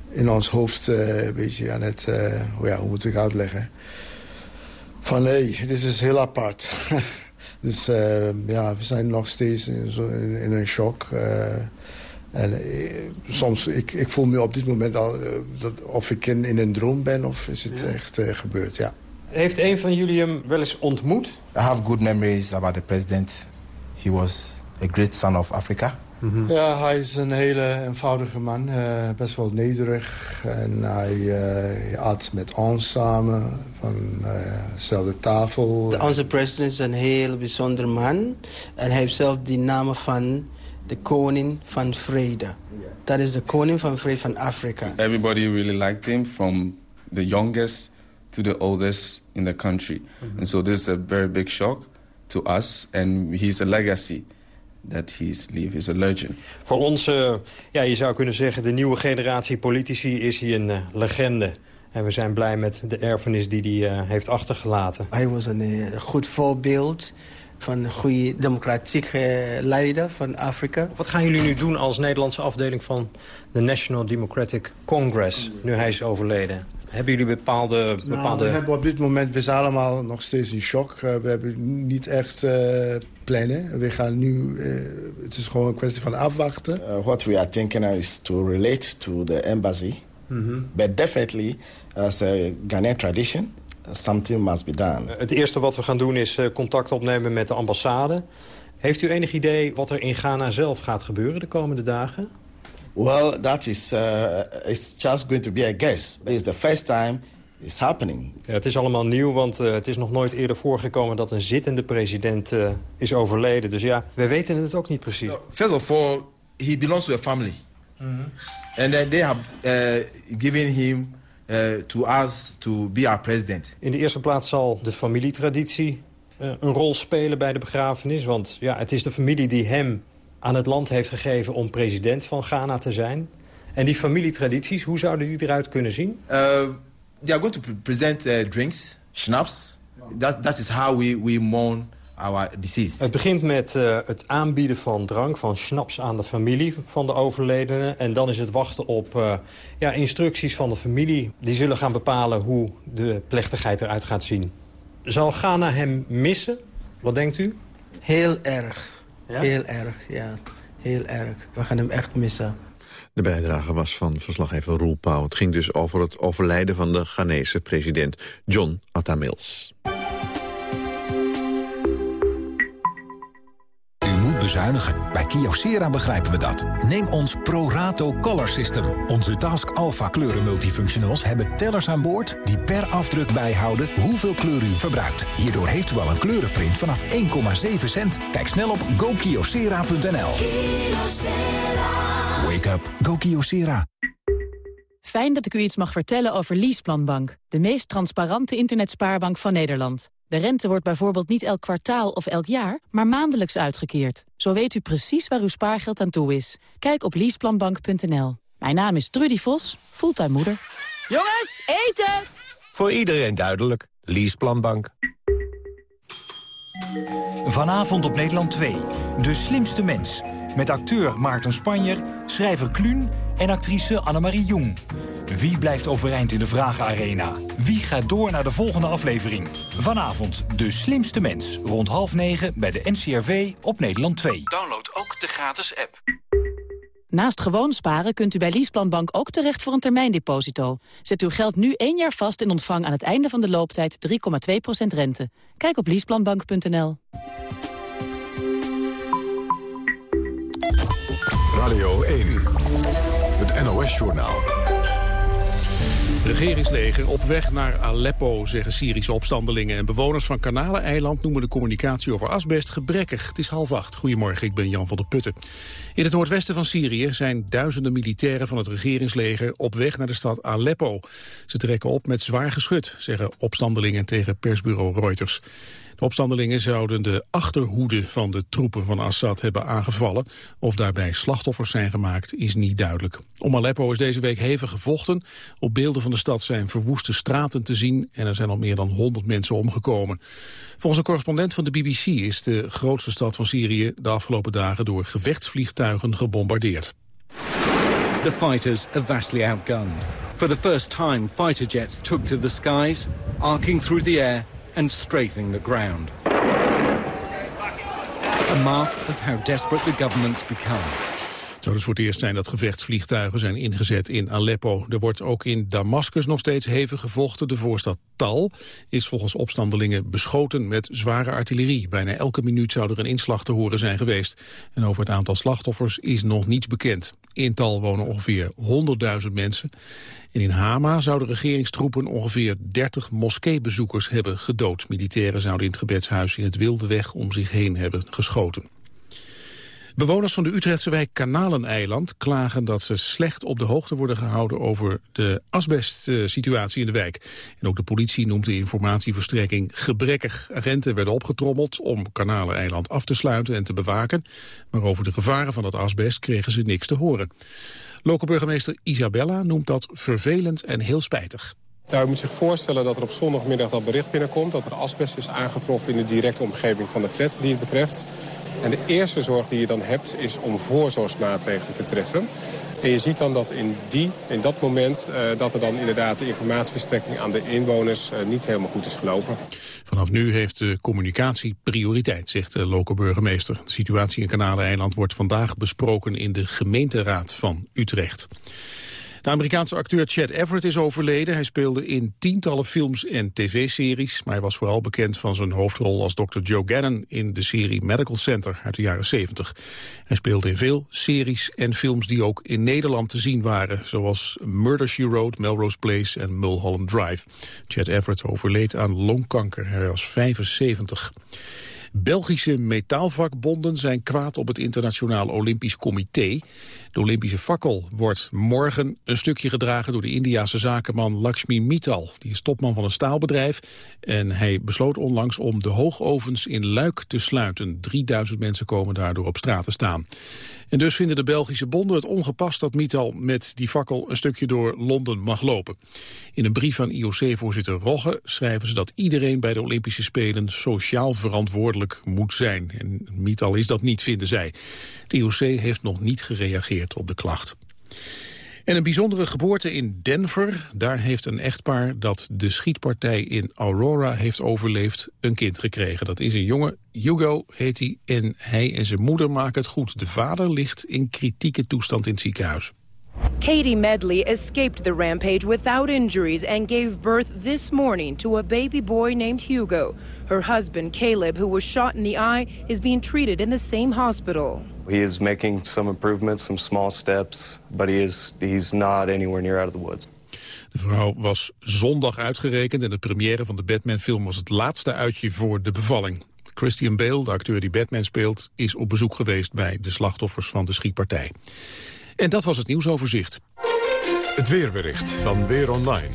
S18: in ons hoofd een beetje aan het... hoe, ja, hoe moet ik uitleggen? Van nee, dit is heel apart. dus ja, we zijn nog steeds in, in, in een shock. en soms, ik, ik voel me op dit moment al dat of ik in, in een droom ben of is het ja. echt gebeurd, ja.
S17: Heeft een van jullie hem wel eens ontmoet?
S19: I have good memories about the president. He was a great son of Africa.
S18: Mm -hmm. Ja, hij is een hele eenvoudige man. Uh, best wel nederig. En hij uh, at met ons samen van uh, dezelfde tafel.
S16: De, onze president is een heel bijzonder man. En hij heeft zelf die naam van de koning van vrede. Dat is de koning van vrede van Afrika.
S20: Everybody really liked him from the youngest to the oldest in the country. Mm -hmm. And so this is a very big shock to us. And he's a legacy that he's leave. He's a legend.
S17: Voor ons, uh, ja, je zou kunnen zeggen, de nieuwe generatie politici is hij een uh, legende. En we zijn blij met de erfenis die hij uh, heeft achtergelaten.
S16: Hij was een goed voorbeeld van een goede democratieke leider van Afrika.
S17: Wat gaan jullie nu doen als Nederlandse afdeling van de National Democratic Congress, nu hij is overleden? Hebben jullie bepaalde... bepaalde...
S18: Nou, we hebben op dit moment, we zijn allemaal nog steeds in shock. Uh, we hebben niet echt uh, plannen. We gaan nu, uh, het is gewoon een kwestie van afwachten.
S19: Uh, what we are thinking now is to relate to the embassy. Mm -hmm. But definitely, as a Ghanaian tradition, something must be done.
S17: Het eerste wat we gaan doen is contact opnemen met de ambassade. Heeft u enig idee wat er in Ghana zelf gaat gebeuren de komende dagen?
S19: Well, that is uh, it's just going to be a guess. This is the first time it's happening.
S17: Ja, het is allemaal nieuw, want uh, het is nog nooit eerder voorgekomen... dat een zittende president uh, is overleden. Dus ja, we weten het ook niet precies. No,
S19: first of all, he belongs to a family. Mm -hmm. And then they have uh, given him uh, to us to be our president.
S17: In de eerste plaats zal de familietraditie uh, een rol spelen bij de begrafenis. Want ja, het is de familie die hem aan het land heeft gegeven om president van Ghana te zijn. En die familietradities, hoe zouden die eruit kunnen zien? Uh,
S19: they are going to present uh, drinks, schnapps. That, that is how we, we mourn our deceased.
S17: Het begint met uh, het aanbieden van drank, van schnaps aan de familie van de overledene. En dan is het wachten op uh, ja, instructies van de familie. Die zullen gaan bepalen hoe de plechtigheid eruit gaat zien. Zal Ghana hem missen? Wat denkt u?
S16: Heel erg. Ja? Heel erg, ja. Heel erg. We gaan hem echt missen.
S7: De bijdrage was van verslaggever Roel Pauw. Het ging dus over het overlijden van de Ghanese president John Atta Mills.
S21: Bezuinigen. Bij Kyocera begrijpen we dat. Neem ons ProRato Color System. Onze Task Alpha kleuren multifunctionals hebben tellers aan boord... die per afdruk bijhouden hoeveel kleur u verbruikt. Hierdoor heeft u al een kleurenprint vanaf 1,7 cent. Kijk snel op gokyocera.nl. Wake up. Go Kyocera.
S22: Fijn dat ik u iets mag vertellen over Leaseplanbank. De meest transparante internetspaarbank van Nederland. De rente wordt bijvoorbeeld niet elk kwartaal of elk jaar, maar maandelijks uitgekeerd. Zo weet u precies waar uw spaargeld aan toe is. Kijk op leaseplanbank.nl. Mijn naam is Trudy Vos, fulltime moeder.
S23: Jongens, eten!
S24: Voor iedereen duidelijk. Leaseplanbank.
S25: Vanavond op Nederland 2. De slimste mens. Met acteur Maarten Spanjer, schrijver Kluun en actrice Annemarie Jong. Wie blijft overeind in de Vragenarena? Wie gaat door naar de volgende aflevering? Vanavond De Slimste Mens. Rond half negen bij de NCRV op Nederland 2.
S26: Download ook de gratis app.
S22: Naast gewoon sparen kunt u bij Leaseplanbank ook terecht voor een termijndeposito. Zet uw geld nu één jaar vast en ontvang aan het einde van de looptijd 3,2% rente. Kijk op leaseplanbank.nl.
S27: Radio 1, het NOS-journaal.
S2: Regeringsleger op weg naar Aleppo, zeggen Syrische opstandelingen. En bewoners van Kanaleneiland noemen de communicatie over asbest gebrekkig. Het is half acht. Goedemorgen, ik ben Jan van der Putten. In het noordwesten van Syrië zijn duizenden militairen van het regeringsleger op weg naar de stad Aleppo. Ze trekken op met zwaar geschut, zeggen opstandelingen tegen persbureau Reuters. De opstandelingen zouden de achterhoede van de troepen van Assad hebben aangevallen. Of daarbij slachtoffers zijn gemaakt is niet duidelijk. Om Aleppo is deze week hevig gevochten. Op beelden van de stad zijn verwoeste straten te zien en er zijn al meer dan 100 mensen omgekomen. Volgens een correspondent van de BBC is de grootste stad van Syrië de afgelopen dagen door gevechtsvliegtuigen gebombardeerd.
S8: The fighters are vastly outgunned. For the first time, fighter jets took to the skies, arcing through the air and strafing the ground. A mark of how desperate the government's become.
S2: Het zou dus voor het eerst zijn dat gevechtsvliegtuigen zijn ingezet in Aleppo. Er wordt ook in Damascus nog steeds hevig gevochten. De voorstad Tal is volgens opstandelingen beschoten met zware artillerie. Bijna elke minuut zou er een inslag te horen zijn geweest. En over het aantal slachtoffers is nog niets bekend. In Tal wonen ongeveer 100.000 mensen. En in Hama zouden regeringstroepen ongeveer 30 moskeebezoekers hebben gedood. Militairen zouden in het gebedshuis in het Wilde Weg om zich heen hebben geschoten. Bewoners van de Utrechtse wijk Kanaleneiland klagen dat ze slecht op de hoogte worden gehouden over de asbestsituatie in de wijk. En ook de politie noemt de informatieverstrekking gebrekkig. Agenten werden opgetrommeld om Kanaleneiland af te sluiten en te bewaken. Maar over de gevaren van het asbest kregen ze niks te horen. Lokale burgemeester Isabella noemt dat vervelend en heel spijtig.
S28: Nou, u moet zich voorstellen dat er op zondagmiddag dat bericht binnenkomt... dat er asbest is aangetroffen in de directe omgeving van de flat die het betreft. En de eerste zorg die je dan hebt is om voorzorgsmaatregelen te treffen. En je ziet dan dat in, die, in dat moment uh, dat er dan inderdaad de informatieverstrekking aan de inwoners uh, niet helemaal goed is gelopen.
S2: Vanaf nu heeft de communicatie prioriteit, zegt de lokale burgemeester. De situatie in Kanaleneiland wordt vandaag besproken in de gemeenteraad van Utrecht. De Amerikaanse acteur Chad Everett is overleden. Hij speelde in tientallen films en tv-series, maar hij was vooral bekend van zijn hoofdrol als Dr. Joe Gannon in de serie Medical Center uit de jaren 70. Hij speelde in veel series en films die ook in Nederland te zien waren, zoals Murder, She Wrote, Melrose Place en Mulholland Drive. Chad Everett overleed aan longkanker. Hij was 75. Belgische metaalvakbonden zijn kwaad op het Internationaal Olympisch Comité. De Olympische fakkel wordt morgen een stukje gedragen door de Indiase zakenman Lakshmi Mittal. Die is topman van een staalbedrijf en hij besloot onlangs om de hoogovens in Luik te sluiten. 3000 mensen komen daardoor op straat te staan. En dus vinden de Belgische bonden het ongepast dat Mittal met die fakkel een stukje door Londen mag lopen. In een brief aan IOC-voorzitter Rogge schrijven ze dat iedereen bij de Olympische Spelen sociaal verantwoordelijk moet zijn. En Mittal is dat niet, vinden zij. De IOC heeft nog niet gereageerd op de klacht. En een bijzondere geboorte in Denver. Daar heeft een echtpaar dat de schietpartij in Aurora heeft overleefd... een kind gekregen. Dat is een jongen, Hugo heet hij, en hij en zijn moeder maken het goed. De vader ligt in kritieke toestand in het ziekenhuis.
S29: Katie Medley escaped the rampage without injuries and gave birth this morning to a baby boy named Hugo. Her husband, Caleb, who was shot in the eye, is being treated in the same hospital.
S21: He is making some improvements, some small steps, but he is he's not anywhere near out of the woods.
S2: De vrouw was zondag uitgerekend en de première van de Batman-film was het laatste uitje voor de bevalling. Christian Bale, de acteur die Batman speelt, is op bezoek geweest bij de slachtoffers van de schietpartij. En dat was het nieuwsoverzicht.
S27: Het weerbericht van Weer Online.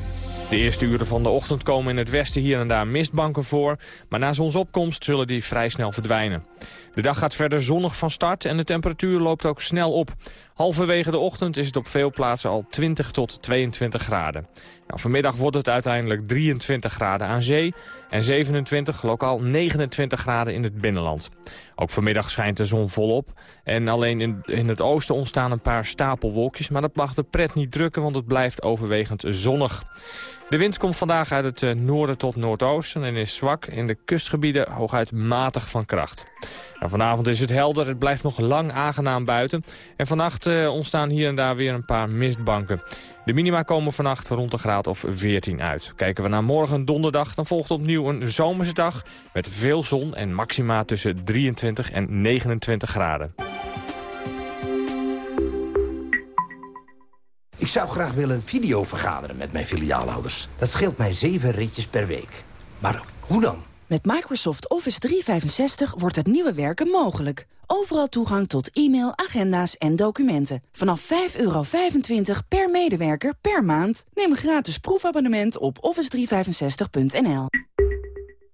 S30: De eerste uren van de ochtend komen in het westen hier en daar mistbanken voor... maar na zonsopkomst zullen die vrij snel verdwijnen. De dag gaat verder zonnig van start en de temperatuur loopt ook snel op. Halverwege de ochtend is het op veel plaatsen al 20 tot 22 graden. Nou, vanmiddag wordt het uiteindelijk 23 graden aan zee en 27, lokaal 29 graden in het binnenland. Ook vanmiddag schijnt de zon volop en alleen in, in het oosten ontstaan een paar stapelwolkjes, maar dat mag de pret niet drukken, want het blijft overwegend zonnig. De wind komt vandaag uit het eh, noorden tot noordoosten en is zwak. In de kustgebieden hooguit matig van kracht. Vanavond is het helder, het blijft nog lang aangenaam buiten. En vannacht uh, ontstaan hier en daar weer een paar mistbanken. De minima komen vannacht rond de graad of 14 uit. Kijken we naar morgen donderdag, dan volgt opnieuw een zomerse dag... met veel zon en maxima tussen 23 en 29 graden.
S31: Ik zou graag willen video vergaderen met mijn filiaalhouders. Dat scheelt mij zeven ritjes per week. Maar hoe dan?
S32: Met Microsoft Office 365 wordt het nieuwe werken mogelijk. Overal toegang tot e-mail, agenda's en documenten. Vanaf 5,25 per medewerker per maand. Neem een gratis proefabonnement op office365.nl.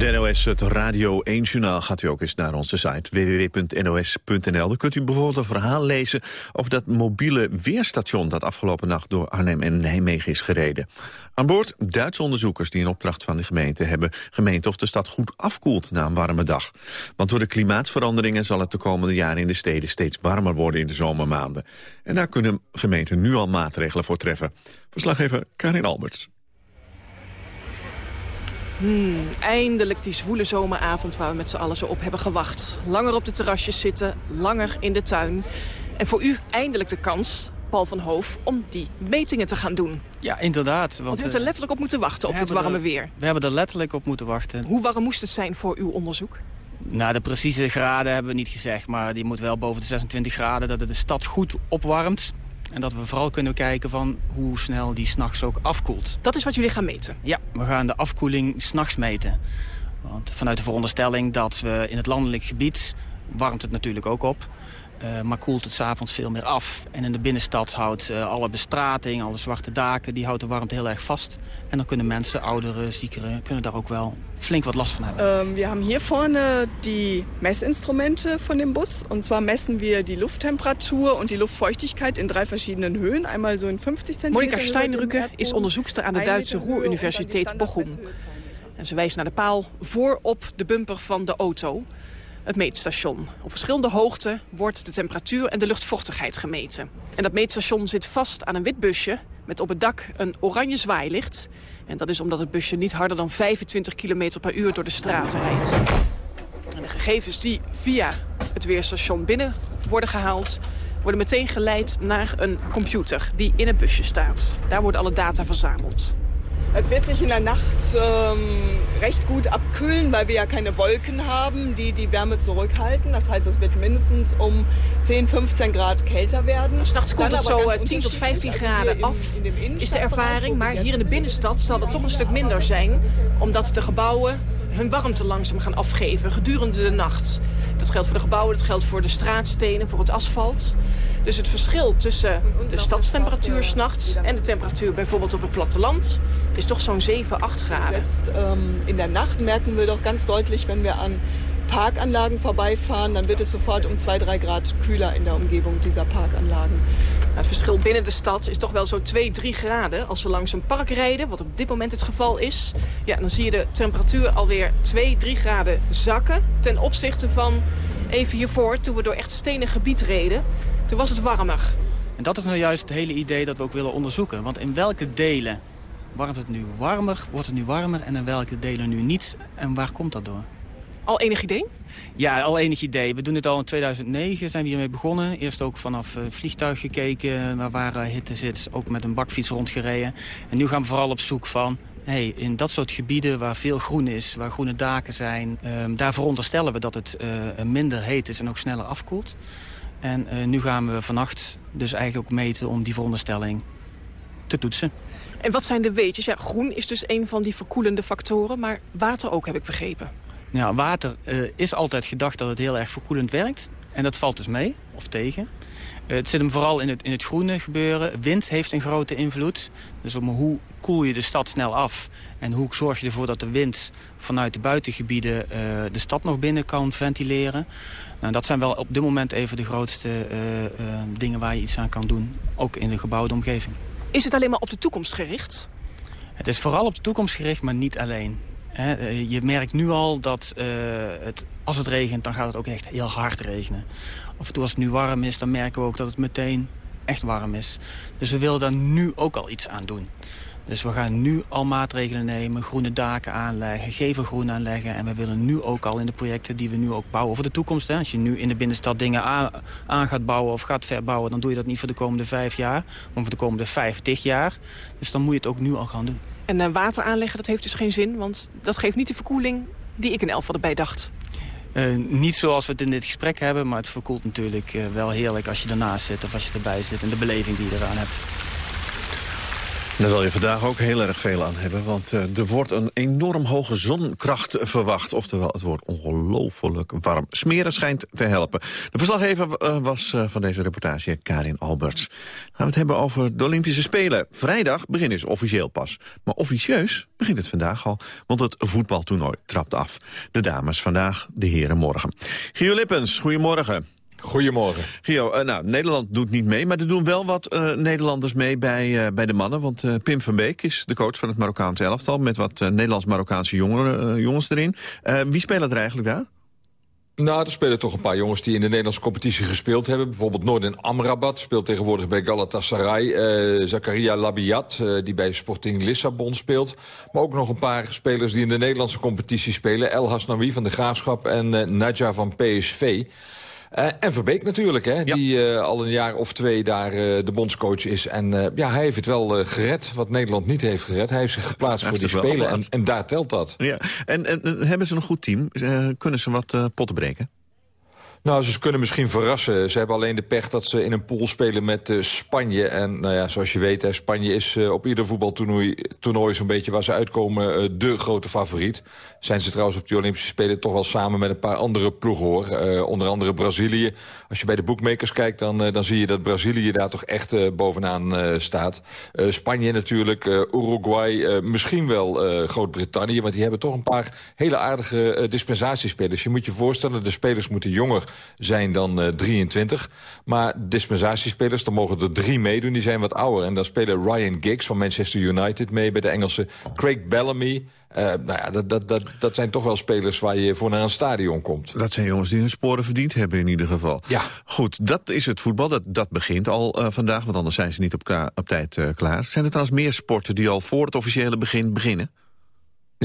S7: De NOS, het Radio 1-journaal, gaat u ook eens naar onze site www.nos.nl. Dan kunt u bijvoorbeeld een verhaal lezen over dat mobiele weerstation... dat afgelopen nacht door Arnhem en Nijmegen is gereden. Aan boord Duitse onderzoekers die in opdracht van de gemeente hebben gemeten... of de stad goed afkoelt na een warme dag. Want door de klimaatveranderingen zal het de komende jaren in de steden... steeds warmer worden in de zomermaanden. En daar kunnen gemeenten nu al maatregelen voor treffen. Verslaggever Karin Alberts.
S33: Hmm, eindelijk die zwoele zomeravond waar we met z'n allen zo op hebben gewacht. Langer op de terrasjes zitten, langer in de tuin. En voor u eindelijk de kans, Paul van Hoof, om die metingen te gaan doen.
S34: Ja, inderdaad.
S33: Want,
S34: Want
S33: u hebt er letterlijk op moeten wachten op dit warme
S34: er,
S33: weer.
S34: We hebben er letterlijk op moeten wachten.
S33: Hoe warm moest het zijn voor uw onderzoek?
S34: Nou, de precieze graden hebben we niet gezegd, maar die moet wel boven de 26 graden, dat het de stad goed opwarmt. En dat we vooral kunnen kijken van hoe snel die s'nachts ook afkoelt.
S33: Dat is wat jullie gaan meten?
S34: Ja, we gaan de afkoeling s'nachts meten. Want vanuit de veronderstelling dat we in het landelijk gebied warmt het natuurlijk ook op. Uh, maar koelt het s'avonds veel meer af. En in de binnenstad houdt uh, alle bestrating, alle zwarte daken... die houdt de warmte heel erg vast. En dan kunnen mensen, ouderen, ziekeren... kunnen daar ook wel flink wat last van hebben.
S35: Ähm, wir haben hier vorne die Messinstrumente von dem Bus. Und zwar messen wir die Lufttemperatur und die Luftfeuchtigkeit in drei verschiedenen Höhen. Einmal so in 50 cm.
S33: Monika Steinrücke is onderzoekster aan de Duitse Ruhr-universiteit Bochum. En ze wijst naar de paal voor op de bumper van de auto het meetstation. Op verschillende hoogten wordt de temperatuur en de luchtvochtigheid gemeten. En dat meetstation zit vast aan een wit busje met op het dak een oranje zwaailicht. En dat is omdat het busje niet harder dan 25 km per uur door de straten rijdt. En de gegevens die via het weerstation binnen worden gehaald... worden meteen geleid naar een computer die in het busje staat. Daar worden alle data verzameld.
S35: Es wird sich in der Nacht ähm, recht gut abkühlen, weil wir ja keine Wolken haben, die die Wärme zurückhalten. Das heißt, es wird mindestens um 10, 15 Grad kälter werden.
S33: S'nachts koelt het zo 10 tot 15 graden af, is de ervaring. Maar hier in de binnenstad zal het toch een stuk minder zijn. Omdat de gebouwen hun warmte langzaam gaan afgeven gedurende de nacht. Dat geldt voor de gebouwen, dat geldt voor de straatstenen, voor het asfalt. Dus het verschil tussen de stadstemperatuur s'nachts en de temperatuur bijvoorbeeld op het platteland is toch zo'n 7, 8 graden.
S35: Selbst ähm, in der Nacht merken wir doch ganz deutlich, wenn wir an Parkanlagen vorbeifahren, dann wird es sofort um 2, 3 Grad kühler in der Umgebung dieser Parkanlagen.
S33: Het verschil binnen de stad is toch wel zo 2, 3 graden. Als we langs een park rijden, wat op dit moment het geval is... Ja, dan zie je de temperatuur alweer 2, 3 graden zakken... ten opzichte van even hiervoor, toen we door echt stenen gebied reden. Toen was het warmer.
S34: En dat is nou juist het hele idee dat we ook willen onderzoeken. Want in welke delen warmt het nu warmer, wordt het nu warmer... en in welke delen nu niet en waar komt dat door?
S33: Al enig idee?
S34: Ja, al enig idee. We doen dit al in 2009, zijn we hiermee begonnen. Eerst ook vanaf uh, vliegtuig gekeken, waar waar hitte zit. Ook met een bakfiets rondgereden. En nu gaan we vooral op zoek van... hey, in dat soort gebieden waar veel groen is, waar groene daken zijn... Um, daar veronderstellen we dat het uh, minder heet is en ook sneller afkoelt. En uh, nu gaan we vannacht dus eigenlijk ook meten om die veronderstelling te toetsen.
S33: En wat zijn de weetjes? Ja, groen is dus een van die verkoelende factoren, maar water ook, heb ik begrepen.
S34: Ja, water uh, is altijd gedacht dat het heel erg verkoelend werkt. En dat valt dus mee, of tegen. Uh, het zit hem vooral in het, in het groene gebeuren. Wind heeft een grote invloed. Dus om hoe koel je de stad snel af... en hoe zorg je ervoor dat de wind vanuit de buitengebieden... Uh, de stad nog binnen kan ventileren. Nou, dat zijn wel op dit moment even de grootste dingen waar je iets aan kan doen. Ook in de gebouwde omgeving.
S33: Is het alleen maar op de toekomst gericht?
S34: Het is vooral op de toekomst gericht, maar niet alleen. Eh, je merkt nu al dat uh, het, als het regent, dan gaat het ook echt heel hard regenen. Af en toe als het nu warm is, dan merken we ook dat het meteen echt warm is. Dus we willen daar nu ook al iets aan doen. Dus we gaan nu al maatregelen nemen, groene daken aanleggen, gevelgroen aanleggen. En we willen nu ook al in de projecten die we nu ook bouwen voor de toekomst. Hè. Als je nu in de binnenstad dingen aan, aan, gaat bouwen of gaat verbouwen... dan doe je dat niet voor de komende vijf jaar, maar voor de komende vijftig jaar. Dus dan moet je het ook nu al gaan doen.
S33: En uh, water aanleggen, dat heeft dus geen zin, want dat geeft niet de verkoeling die ik in geval erbij dacht.
S34: Uh, niet zoals we het in dit gesprek hebben, maar het verkoelt natuurlijk uh, wel heerlijk als je ernaast zit of als je erbij zit en de beleving die je eraan hebt.
S7: Daar zal je vandaag ook heel erg veel aan hebben, want uh, er wordt een enorm hoge zonkracht verwacht. Oftewel, het wordt ongelooflijk warm. Smeren schijnt te helpen. De verslaggever uh, was uh, van deze reportage Karin Alberts. Gaan we het hebben over de Olympische Spelen. Vrijdag beginnen ze officieel pas. Maar officieus begint het vandaag al, want het voetbaltoernooi trapt af. De dames vandaag, de heren morgen. Gio Lippens, goedemorgen.
S36: Goedemorgen.
S7: Gio, uh, nou, Nederland doet niet mee, maar er doen wel wat uh, Nederlanders mee bij, uh, bij de mannen. Want Pim van Beek is de coach van het Marokkaanse elftal... met wat Nederlands-Marokkaanse jongens erin. wie spelen er eigenlijk daar?
S36: Nou, er spelen toch een paar jongens die in de Nederlandse competitie gespeeld hebben. Bijvoorbeeld Noorden Amrabat speelt tegenwoordig bij Galatasaray. Uh, Zakaria Labiat, uh, die bij Sporting Lissabon speelt. Maar ook nog een paar spelers die in de Nederlandse competitie spelen. El Hasnawi van de Graafschap en uh, Nadja van PSV. Uh, en Verbeek natuurlijk, hè, ja. die uh, al een jaar of twee daar uh, de bondscoach is. En ja, hij heeft het wel gered, wat Nederland niet heeft gered. Hij heeft zich geplaatst voor die Spelen en, en, daar telt dat.
S7: Ja. En, en, hebben ze een goed team? kunnen ze wat potten breken?
S36: Nou, ze kunnen misschien verrassen. Ze hebben alleen de pech dat ze in een pool spelen met uh, Spanje. En nou ja, zoals je weet, Spanje is uh, op ieder voetbaltoernooi toernooi zo'n beetje waar ze uitkomen uh, de grote favoriet. Zijn ze trouwens op de Olympische Spelen toch wel samen met een paar andere ploegen hoor. onder andere Brazilië. Als je bij de boekmakers kijkt, dan, dan zie je dat Brazilië daar toch echt bovenaan staat. Spanje natuurlijk, Uruguay, misschien wel Groot-Brittannië. Want die hebben toch een paar hele aardige dispensatiespelers. Je moet je voorstellen, de spelers moeten jonger zijn dan uh, 23. Maar dispensatiespelers, dan mogen er drie meedoen, die zijn wat ouder. En dan spelen Ryan Giggs van Manchester United mee bij de Engelse. Craig Bellamy, uh, nou ja, dat, dat, dat, dat zijn toch wel spelers waar je voor naar een stadion komt.
S7: Dat zijn jongens die hun sporen verdiend hebben in ieder geval.
S36: Ja.
S7: Goed, dat is het voetbal. Dat, dat begint al uh, vandaag, want anders zijn ze niet op, op tijd uh, klaar. Zijn er trouwens meer sporten die al voor het officiële begin beginnen?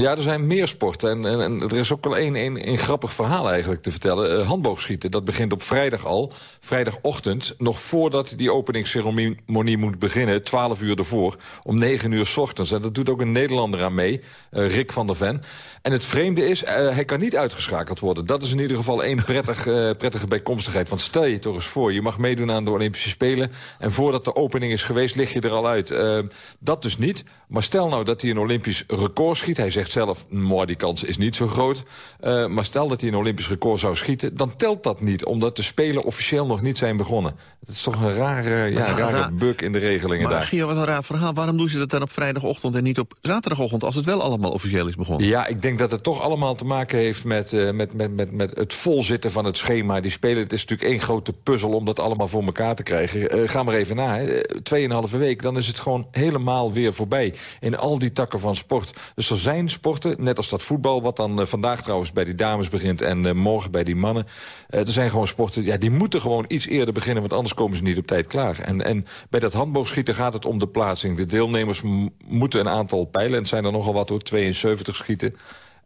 S36: Ja, er zijn meer sporten. En, en, er is ook wel één grappig verhaal eigenlijk te vertellen. Uh, handboogschieten, dat begint op vrijdag al. Vrijdagochtend, nog voordat die openingsceremonie moet beginnen... 12 uur ervoor, om 9 uur s ochtends. En dat doet ook een Nederlander aan mee, uh, Rick van der Ven. En het vreemde is, uh, hij kan niet uitgeschakeld worden. Dat is in ieder geval één prettig, prettige bijkomstigheid. Want stel je toch eens voor, je mag meedoen aan de Olympische Spelen... en voordat de opening is geweest, lig je er al uit. dat dus niet. Maar stel nou dat hij een Olympisch record schiet... hij zegt zelf, maar die kans is niet zo groot. Uh, maar stel dat hij een Olympisch record zou schieten... dan telt dat niet, omdat de Spelen officieel nog niet zijn begonnen. Dat is toch een rare, ja, rare ra bug in de regelingen
S7: maar,
S36: daar.
S7: Wat een raar verhaal. Waarom doen ze dat dan op vrijdagochtend en niet op zaterdagochtend... als het wel allemaal officieel is begonnen?
S36: Ja, ik denk dat het toch allemaal te maken heeft met, uh, met, met, met, met het volzitten van het schema. Die Spelen, het is natuurlijk één grote puzzel om dat allemaal voor elkaar te krijgen. Uh, ga maar even na, tweeënhalve week, dan is het gewoon helemaal weer voorbij. In al die takken van sport. Dus er zijn sporten, net als dat voetbal... wat dan uh, vandaag trouwens bij die dames begint en uh, morgen bij die mannen. Uh, er zijn gewoon sporten, ja, die moeten gewoon iets eerder beginnen... want anders komen ze niet op tijd klaar. En, en bij dat handboogschieten gaat het om de plaatsing. De deelnemers moeten een aantal pijlen, en het zijn er nogal wat hoor, 72 schieten...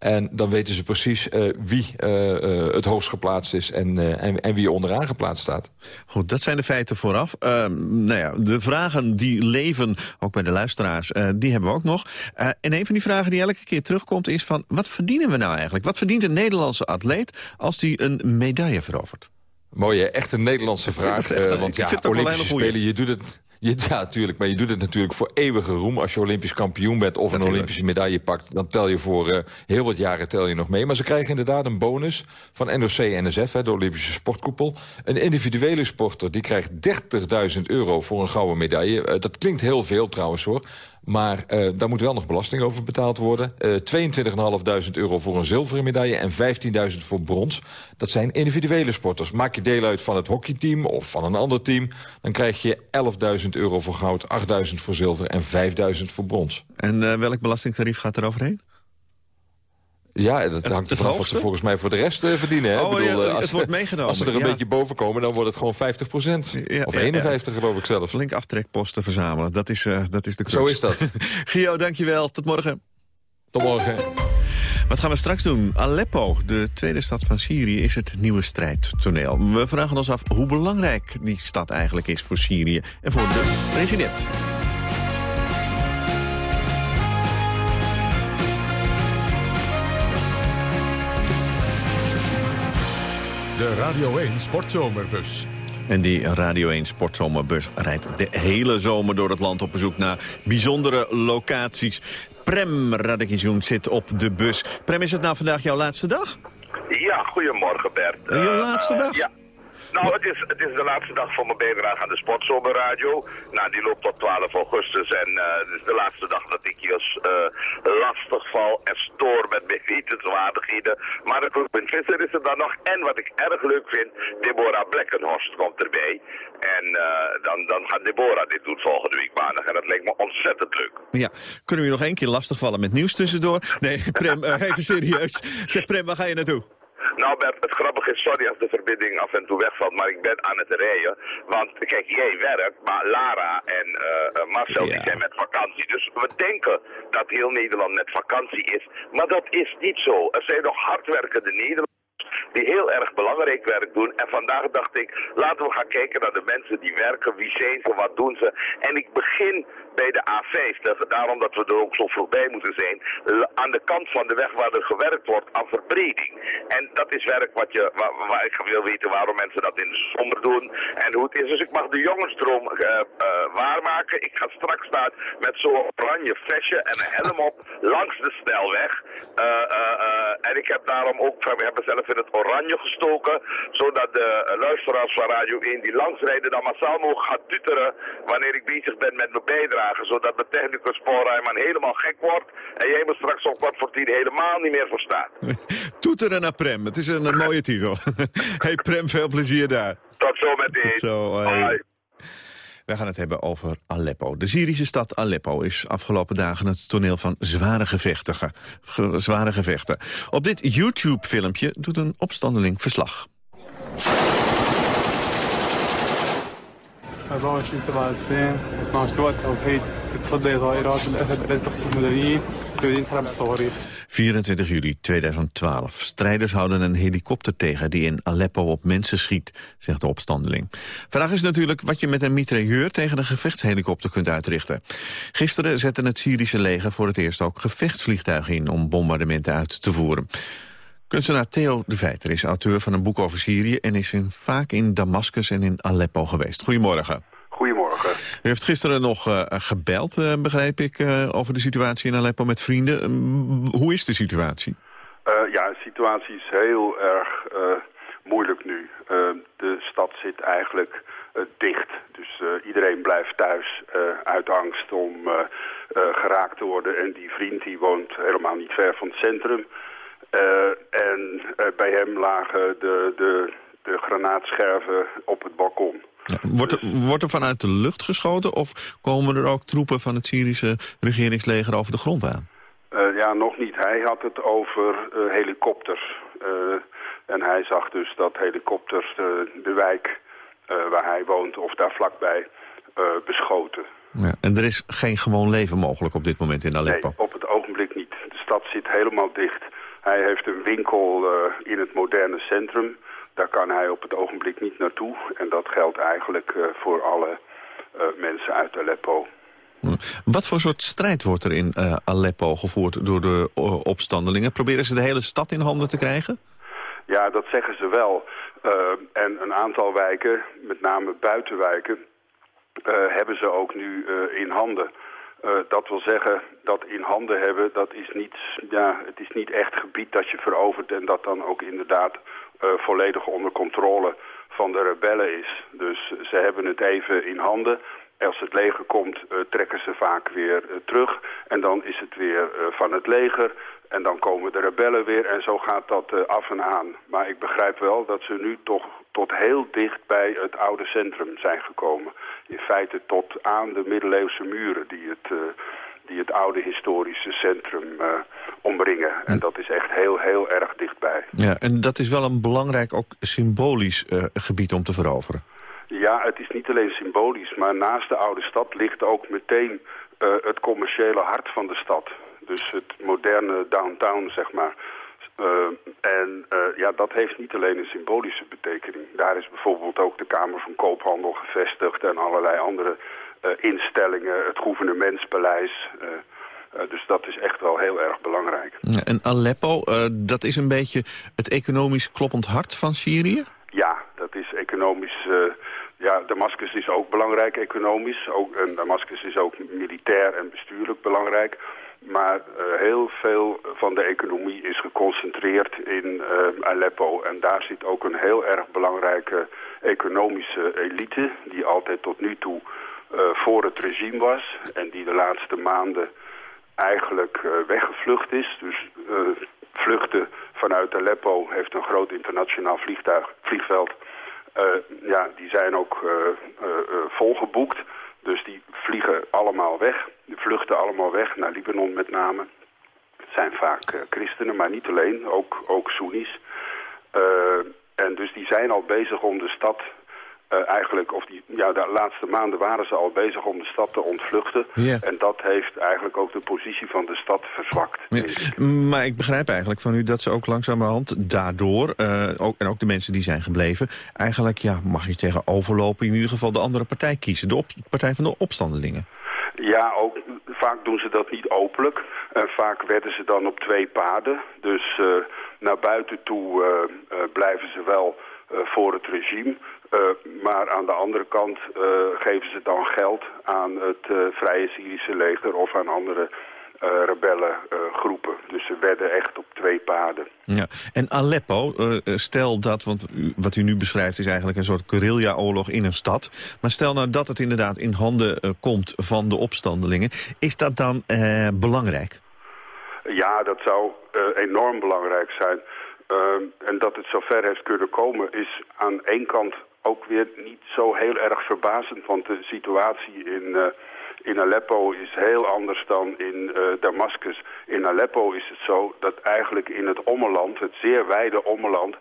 S36: En dan weten ze precies wie het hoogst geplaatst is en, en, en, wie onderaan geplaatst staat.
S7: Goed, dat zijn de feiten vooraf. Ehm, nou ja, de vragen die leven, ook bij de luisteraars, die hebben we ook nog. en een van die vragen die elke keer terugkomt is van... wat verdienen we nou eigenlijk? Wat verdient een Nederlandse atleet als die een medaille verovert?
S36: Mooie, echt een Nederlandse vraag.
S7: Echt,
S36: want ja, Olympische Spelen, je doet het ja, natuurlijk. Maar je doet het natuurlijk voor eeuwige roem. Als je Olympisch kampioen bent of een Olympische medaille pakt... dan tel je voor uh, heel wat jaren tel je nog mee. Maar ze krijgen inderdaad een bonus van NOC-NSF, de Olympische sportkoepel. Een individuele sporter die krijgt 30.000 euro voor een gouden medaille. Uh, dat klinkt heel veel trouwens hoor. Maar uh, daar moet wel nog belasting over betaald worden. Uh, 22.500 euro voor een zilveren medaille en 15.000 voor brons. Dat zijn individuele sporters. Maak je deel uit van het hockeyteam of van een ander team... dan krijg je 11.000 euro voor goud, 8.000 voor zilver en 5.000 voor brons.
S7: En uh, welk belastingtarief gaat er overheen?
S36: Ja, dat hangt er vanaf wat ze volgens mij voor de rest uh, verdienen. Hè?
S7: Oh, bedoel, ja, het als, wordt meegenomen.
S36: Als ze er een beetje boven komen, dan wordt het gewoon 50 procent. Ja, of 51 geloof ik zelf.
S7: Flink aftrekposten verzamelen, dat is, uh, dat is de crux.
S36: Zo is dat.
S7: Gio, dankjewel. Tot morgen.
S36: Tot morgen.
S7: Wat gaan we straks doen? Aleppo, de tweede stad van Syrië, is het nieuwe strijdtoneel. We vragen ons af hoe belangrijk die stad eigenlijk is voor Syrië en voor de president.
S1: De Radio 1 Sportzomerbus.
S7: En die Radio 1 Sportzomerbus rijdt de hele zomer door het land op bezoek naar bijzondere locaties. Prem Radekizioen zit op de bus. Prem, is het nou vandaag jouw laatste dag?
S37: Ja, goedemorgen Bert.
S7: Jouw laatste dag?
S37: ja. Nou, het is, het is de laatste dag van mijn bijdrage aan de Sportzomerradio. Nou, die loopt tot 12 augustus en uh, het is de laatste dag dat ik je uh, lastig val en stoor met wetenswaardigheden. Maar de Ruben Visser is er dan nog. En wat ik erg leuk vind, Deborah Blekkenhorst komt erbij. En uh, dan, dan gaat Deborah dit doen volgende week maandag. En dat lijkt me ontzettend leuk.
S7: Ja, kunnen we je nog één keer lastigvallen met nieuws tussendoor? Nee, Prem, even serieus. Zeg Prem, waar ga je naartoe?
S37: Nou Bert, het grappige is, sorry als de verbinding af en toe wegvalt, maar ik ben aan het rijden. Want kijk, jij werkt, maar Lara en uh, Marcel die zijn met vakantie. Dus we denken dat heel Nederland met vakantie is. Maar dat is niet zo. Er zijn nog hardwerkende Nederlanders die heel erg belangrijk werk doen. En vandaag dacht ik, laten we gaan kijken naar de mensen die werken. Wie zijn ze, wat doen ze? En ik begin bij de A50, daarom dat we er ook zo voorbij moeten zijn, aan de kant van de weg waar er gewerkt wordt aan verbreding. En dat is werk wat je, waar, ik wil weten waarom mensen dat in de zomer doen en hoe het is. Dus ik mag de jongensdroom uh, uh, waarmaken. Ik ga straks staan met zo'n oranje vestje en een helm op langs de snelweg. Uh, en ik heb daarom ook, we hebben zelf in het oranje gestoken, zodat de luisteraars van Radio 1 die langsrijden dan massaal mogen gaan tuteren wanneer ik bezig ben met mijn bijdrage zodat de technicus Paul Rijman helemaal gek wordt en jij me straks om kwart voor tien helemaal niet meer verstaat.
S7: Toeteren naar Prem, het is een, een mooie titel. hey Prem, veel plezier daar.
S37: Tot zo meteen. Tot
S7: zo, hoi. We gaan het hebben over Aleppo. De Syrische stad Aleppo is afgelopen dagen het toneel van zware gevechten. zware gevechten. Op dit YouTube-filmpje doet een opstandeling verslag. 24 7 2000 12 سواء التوحيد بتصدي طائرات الأسد التي تقصف المدنيين الذين تحرم الصواريخ 24 juli 2012. Strijders houden een helikopter tegen die in Aleppo op mensen schiet, zegt de opstandeling. Vraag is natuurlijk wat je met een mitrailleur tegen een gevechtshelikopter kunt uitrichten. Gisteren zette het Syrische leger voor het eerst ook gevechtsvliegtuigen in om bombardementen uit te voeren. Kunstenaar Theo de Veiter is auteur van een boek over Syrië... en is in, vaak in Damascus en in Aleppo geweest. Goedemorgen.
S38: Goedemorgen.
S7: U heeft gisteren nog uh, gebeld, uh, begrijp ik, uh, over de situatie in Aleppo met vrienden. Um, hoe is de situatie?
S38: ja, de situatie is heel erg moeilijk nu. de stad zit eigenlijk dicht. Dus iedereen blijft thuis uit angst om geraakt te worden. En die vriend die woont helemaal niet ver van het centrum... Uh, en uh, bij hem lagen de, de, de granaatscherven op het balkon.
S7: Ja, wordt, er, dus- wordt er vanuit de lucht geschoten of komen er ook troepen van het Syrische regeringsleger over de grond aan?
S38: Uh, ja, nog niet. Hij had het over helikopters. en hij zag dus dat helikopters de, de wijk waar hij woont of daar vlakbij beschoten.
S7: Ja, en er is geen gewoon leven mogelijk op dit moment in Aleppo?
S38: Nee, op het ogenblik niet. De stad zit helemaal dicht. Hij heeft een winkel in het moderne centrum. Daar kan hij op het ogenblik niet naartoe. En dat geldt eigenlijk voor alle mensen uit Aleppo.
S7: Wat voor soort strijd wordt er in Aleppo gevoerd door de opstandelingen? Proberen ze de hele stad in handen te krijgen?
S38: Ja, dat zeggen ze wel. en een aantal wijken, met name buitenwijken, hebben ze ook nu in handen. Uh, dat wil zeggen, dat in handen hebben, dat is niet, ja, het is niet echt gebied dat je verovert en dat dan ook inderdaad uh, volledig onder controle van de rebellen is. Dus ze hebben het even in handen. Als het leger komt, uh, trekken ze vaak weer terug. En dan is het weer van het leger. En dan komen de rebellen weer en zo gaat dat af en aan. Maar ik begrijp wel dat ze nu toch tot heel dicht bij het oude centrum zijn gekomen. In feite tot aan de middeleeuwse muren die het, uh, die het oude historische centrum uh, omringen. En dat is echt heel, heel erg dichtbij.
S7: Ja, en dat is wel een belangrijk, ook symbolisch uh, gebied om te veroveren.
S38: Ja, het is niet alleen symbolisch, maar naast de oude stad ligt ook meteen het commerciële hart van de stad. Dus het moderne downtown, zeg maar. Uh, en uh, ja, dat heeft niet alleen een symbolische betekening. Daar is bijvoorbeeld ook de Kamer van Koophandel gevestigd en allerlei andere uh, instellingen, het gouvernementspaleis. dus dat is echt wel heel erg belangrijk.
S7: Ja, en Aleppo, dat is een beetje het economisch kloppend hart van Syrië?
S38: Ja, dat is economisch... ja, Damascus is ook belangrijk economisch. Ook, en Damascus is ook militair en bestuurlijk belangrijk. Maar uh, heel veel van de economie is geconcentreerd in uh, Aleppo. En daar zit ook een heel erg belangrijke economische elite... die altijd tot nu toe uh, voor het regime was... en die de laatste maanden eigenlijk weggevlucht is. Dus vluchten vanuit Aleppo heeft een groot internationaal vliegveld... ja, die zijn ook volgeboekt... Dus die vliegen allemaal weg, vluchten allemaal weg, naar Libanon met name. Het zijn vaak uh, christenen, maar niet alleen, ook, ook Soenies. Uh, en dus die zijn al bezig om de stad uh, eigenlijk, of die, ja, de laatste maanden waren ze al bezig om de stad te ontvluchten. Yeah. En dat heeft eigenlijk ook de positie van de stad verzwakt.
S7: Ja. Maar ik begrijp eigenlijk van u dat ze ook langzamerhand daardoor, uh, ook, en ook de mensen die zijn gebleven, eigenlijk, ja, mag je tegen overlopen, in ieder geval de andere partij kiezen. De op, partij van de opstandelingen.
S38: Ja, ook, vaak doen ze dat niet openlijk. En vaak werden ze dan op twee paden. Dus uh, naar buiten toe blijven ze wel voor het regime. Uh, maar aan de andere kant uh, geven ze dan geld aan het uh, Vrije Syrische leger of aan andere rebellengroepen. dus ze werden echt op twee paden.
S7: Ja. En Aleppo, stel dat, want u, wat u nu beschrijft is eigenlijk een soort guerrilla-oorlog in een stad. Maar stel nou dat het inderdaad in handen komt van de opstandelingen. Is dat dan belangrijk?
S38: Ja, dat zou enorm belangrijk zijn. en dat het zover heeft kunnen komen is aan één kant ook weer niet zo heel erg verbazend, want de situatie in, uh, in Aleppo is heel anders dan in uh, Damascus. In Aleppo is het zo dat eigenlijk in het ommeland, het zeer wijde ommeland, uh,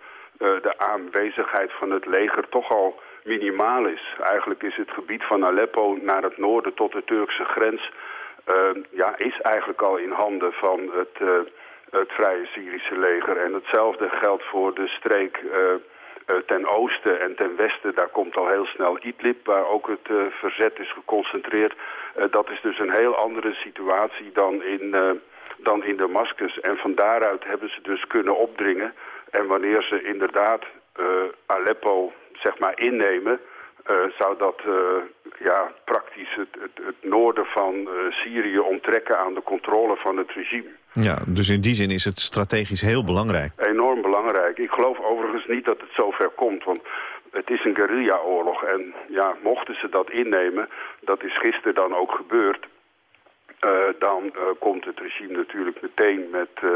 S38: de aanwezigheid van het leger toch al minimaal is. Eigenlijk is het gebied van Aleppo naar het noorden tot de Turkse grens, ja, is eigenlijk al in handen van het, het Vrije Syrische leger. En hetzelfde geldt voor de streek... Uh, ten oosten en ten westen, daar komt al heel snel Idlib, waar ook het uh, verzet is geconcentreerd. Uh, dat is dus een heel andere situatie dan in, dan in Damascus. En van daaruit hebben ze dus kunnen opdringen. En wanneer ze inderdaad Aleppo zeg maar innemen... zou dat ja, praktisch het, het, het noorden van Syrië onttrekken aan de controle van het regime.
S7: Ja, dus in die zin is het strategisch heel belangrijk.
S38: Enorm belangrijk. Ik geloof overigens niet dat het zover komt, want het is een guerrilla-oorlog. En ja, mochten ze dat innemen, dat is gisteren dan ook gebeurd... Dan komt het regime natuurlijk meteen met, uh,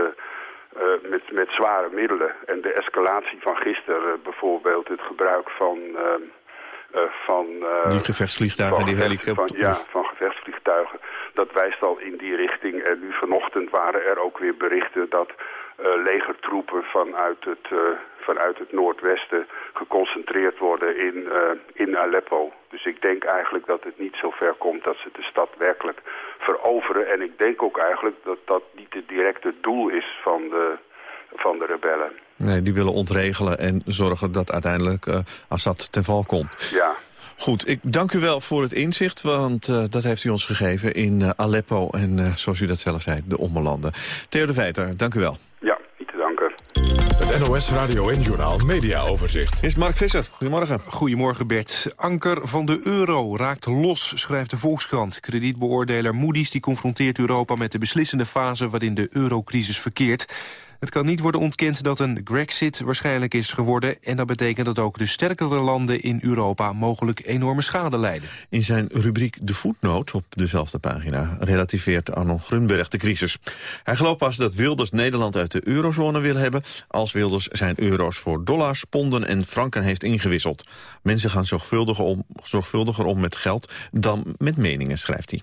S38: met, met zware middelen. En de escalatie van gisteren, bijvoorbeeld het gebruik van... van
S7: die gevechtsvliegtuigen,
S38: van
S7: die helikopters.
S38: Ja, van gevechtsvliegtuigen dat wijst al in die richting. En nu vanochtend waren er ook weer berichten dat uh, legertroepen vanuit het, vanuit het noordwesten geconcentreerd worden in, in Aleppo. Dus ik denk eigenlijk dat het niet zo ver komt dat ze de stad werkelijk veroveren. En ik denk ook eigenlijk dat dat niet het directe doel is van de, van de rebellen.
S7: Nee, die willen ontregelen en zorgen dat uiteindelijk uh, Assad ten val komt.
S38: Ja.
S7: Goed, ik dank u wel voor het inzicht, want uh, dat heeft u ons gegeven in uh, Aleppo en zoals u dat zelf zei, de Ommelanden. Theo de Veiter, dank u wel.
S38: Ja, niet te danken.
S1: Het NOS Radio en Journaal Media Overzicht.
S7: Is Mark Visser, goedemorgen.
S39: Goedemorgen Bert. Anker van de euro raakt los, schrijft de Volkskrant. Kredietbeoordeler Moody's die confronteert Europa met de beslissende fase waarin de eurocrisis verkeert. Het kan niet worden ontkend dat een Grexit waarschijnlijk is geworden... en dat betekent dat ook de sterkere landen in Europa mogelijk enorme schade lijden.
S7: In zijn rubriek De Voetnoot op dezelfde pagina relativeert Arno Grunberg de crisis. Hij gelooft pas dat Wilders Nederland uit de eurozone wil hebben... als Wilders zijn euro's voor dollars, ponden en franken heeft ingewisseld. Mensen gaan zorgvuldiger zorgvuldiger om met geld dan met meningen, schrijft hij.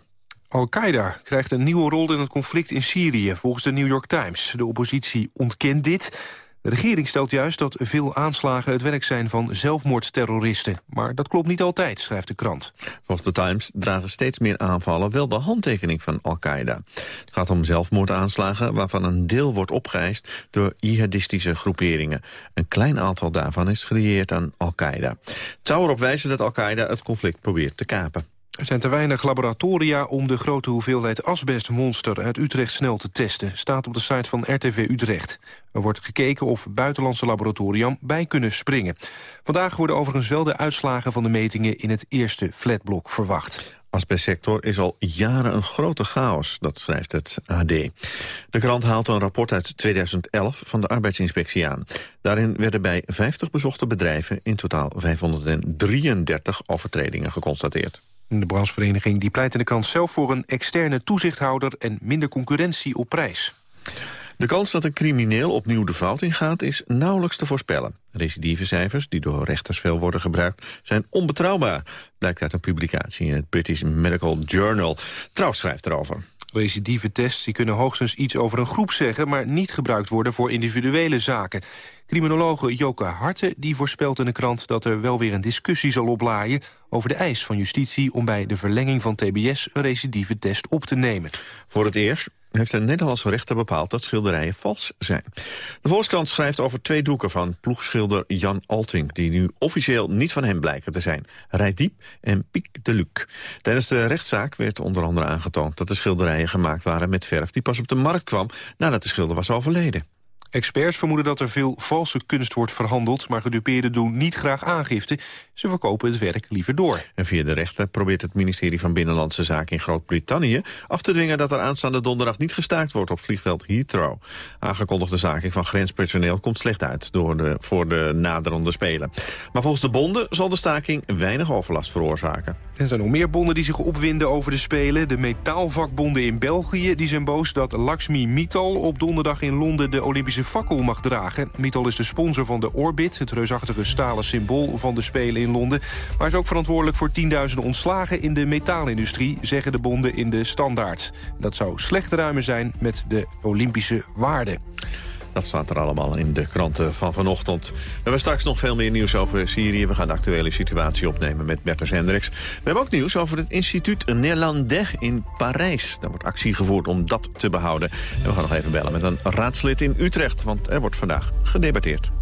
S39: Al-Qaeda krijgt een nieuwe rol in het conflict in Syrië, volgens de New York Times. De oppositie ontkent dit. De regering stelt juist dat veel aanslagen het werk zijn van zelfmoordterroristen. Maar dat klopt niet altijd, schrijft de krant.
S7: Volgens de Times dragen steeds meer aanvallen wel de handtekening van Al-Qaeda. Het gaat om zelfmoordaanslagen waarvan een deel wordt opgeëist door jihadistische groeperingen. Een klein aantal daarvan is gecreëerd aan Al-Qaeda. Het zou erop wijzen dat Al-Qaeda het conflict probeert te kapen.
S39: Er zijn te weinig laboratoria om de grote hoeveelheid asbestmonster uit Utrecht snel te testen, staat op de site van RTV Utrecht. Er wordt gekeken of buitenlandse laboratoria bij kunnen springen. Vandaag worden overigens wel de uitslagen van de metingen in het eerste flatblok verwacht
S7: asbestsector is al jaren een grote chaos, dat schrijft het AD. De krant haalt een rapport uit 2011 van de arbeidsinspectie aan. Daarin werden bij 50 bezochte bedrijven in totaal 533 overtredingen geconstateerd.
S39: De branchevereniging die pleit in de krant zelf voor een externe toezichthouder en minder concurrentie op prijs.
S7: De kans dat een crimineel opnieuw de fout ingaat is nauwelijks te voorspellen. Recidivecijfers, die door rechters veel worden gebruikt, zijn onbetrouwbaar, blijkt uit een publicatie in het British Medical Journal. Trouw schrijft erover.
S39: Recidieve tests die kunnen hoogstens iets over een groep zeggen... maar niet gebruikt worden voor individuele zaken. Criminologe Joke Harte die voorspelt in de krant... dat er wel weer een discussie zal oplaaien over de eis van justitie... om bij de verlenging van TBS een recidieve test op te nemen.
S7: Voor het eerst heeft een Nederlandse rechter bepaald dat schilderijen vals zijn. De Volkskrant schrijft over twee doeken van ploegschilder Jan Alting... die nu officieel niet van hem blijken te zijn. Rijdiep en Piek de Luc. Tijdens de rechtszaak werd onder andere aangetoond... dat de schilderijen gemaakt waren met verf die pas op de markt kwam... nadat de schilder was overleden.
S39: Experts vermoeden dat er veel valse kunst wordt verhandeld... maar gedupeerden doen niet graag aangifte. Ze verkopen het werk liever door.
S7: En via de rechter probeert het ministerie van Binnenlandse Zaken in Groot-Brittannië... af te dwingen dat er aanstaande donderdag niet gestaakt wordt op vliegveld Heathrow. Aangekondigde zaking van grenspersoneel komt slecht uit door de, voor de naderende Spelen. Maar volgens de bonden zal de staking weinig overlast veroorzaken.
S39: Er zijn nog meer bonden die zich opwinden over de Spelen. De metaalvakbonden in België die zijn boos dat Lakshmi Mittal op donderdag in Londen de Olympische fakkel mag dragen. Mittal is de sponsor van de Orbit, het reusachtige stalen symbool van de Spelen in Londen. Maar is ook verantwoordelijk voor tienduizenden ontslagen in de metaalindustrie, zeggen de bonden in de standaard. Dat zou slecht ruimen zijn met de Olympische waarden.
S7: Dat staat er allemaal in de kranten van vanochtend. We hebben straks nog veel meer nieuws over Syrië. We gaan de actuele situatie opnemen met Bertus Hendricks. We hebben ook nieuws over het instituut Néerlandais in Parijs. Daar wordt actie gevoerd om dat te behouden. En we gaan nog even bellen met een raadslid in Utrecht... want er wordt vandaag gedebatteerd.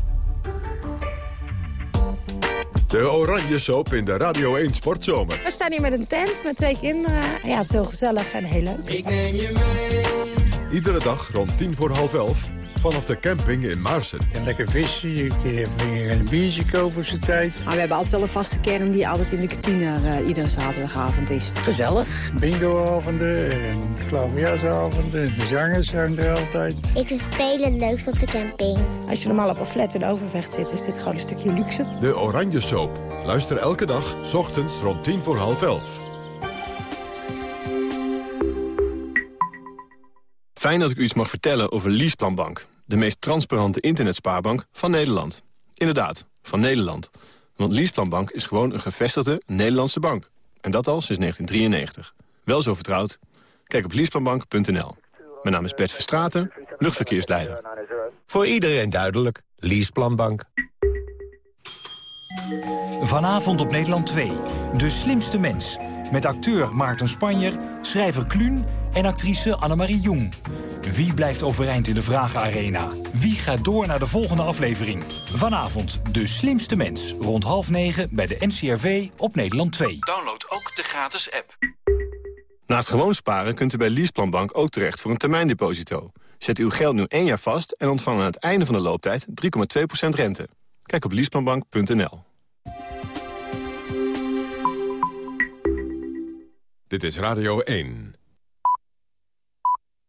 S1: De Oranje Soap in de Radio 1 Sportzomer.
S40: We staan hier met een tent met twee kinderen. Ja, het is heel gezellig en heel leuk. Ik neem je
S1: mee. Iedere dag rond tien voor half elf vanaf de camping in Maarsen.
S41: En lekker vissen, je kunt een biertje kopen op zijn tijd.
S40: Maar we hebben altijd wel een vaste kern die altijd in de kantine uh, iedere zaterdagavond is.
S41: Gezellig. Bingoavonden en klaverjasavonden. De zangers zijn er altijd.
S42: Ik vind spelen het leukst op de camping.
S40: Als je normaal op een flat in Overvecht zit, is dit gewoon een stukje luxe.
S1: De Oranje Soap. Luister elke dag, s ochtends rond tien voor half elf.
S24: Fijn dat ik u iets mag vertellen over Leaseplanbank. De meest transparante internetspaarbank van Nederland. Inderdaad, van Nederland. Want Leaseplanbank is gewoon een gevestigde Nederlandse bank. En dat al sinds 1993. Wel zo vertrouwd? Kijk op leaseplanbank.nl. Mijn naam is Bert Verstraten, luchtverkeersleider.
S27: Voor iedereen duidelijk. Leaseplanbank.
S43: Vanavond op Nederland 2. De slimste mens.
S25: Met acteur Maarten Spanjer, schrijver Kluun en actrice Annemarie Jong. Wie blijft overeind in de Vragenarena? Wie gaat door naar de volgende aflevering? Vanavond De Slimste Mens. Rond half negen bij de NCRV op Nederland 2.
S44: Download ook de gratis app.
S24: Naast gewoon sparen kunt u bij Leaseplanbank ook terecht voor een termijndeposito. Zet uw geld nu één jaar vast en ontvang aan het einde van de looptijd 3,2% rente. Kijk op leaseplanbank.nl.
S27: Dit is Radio 1.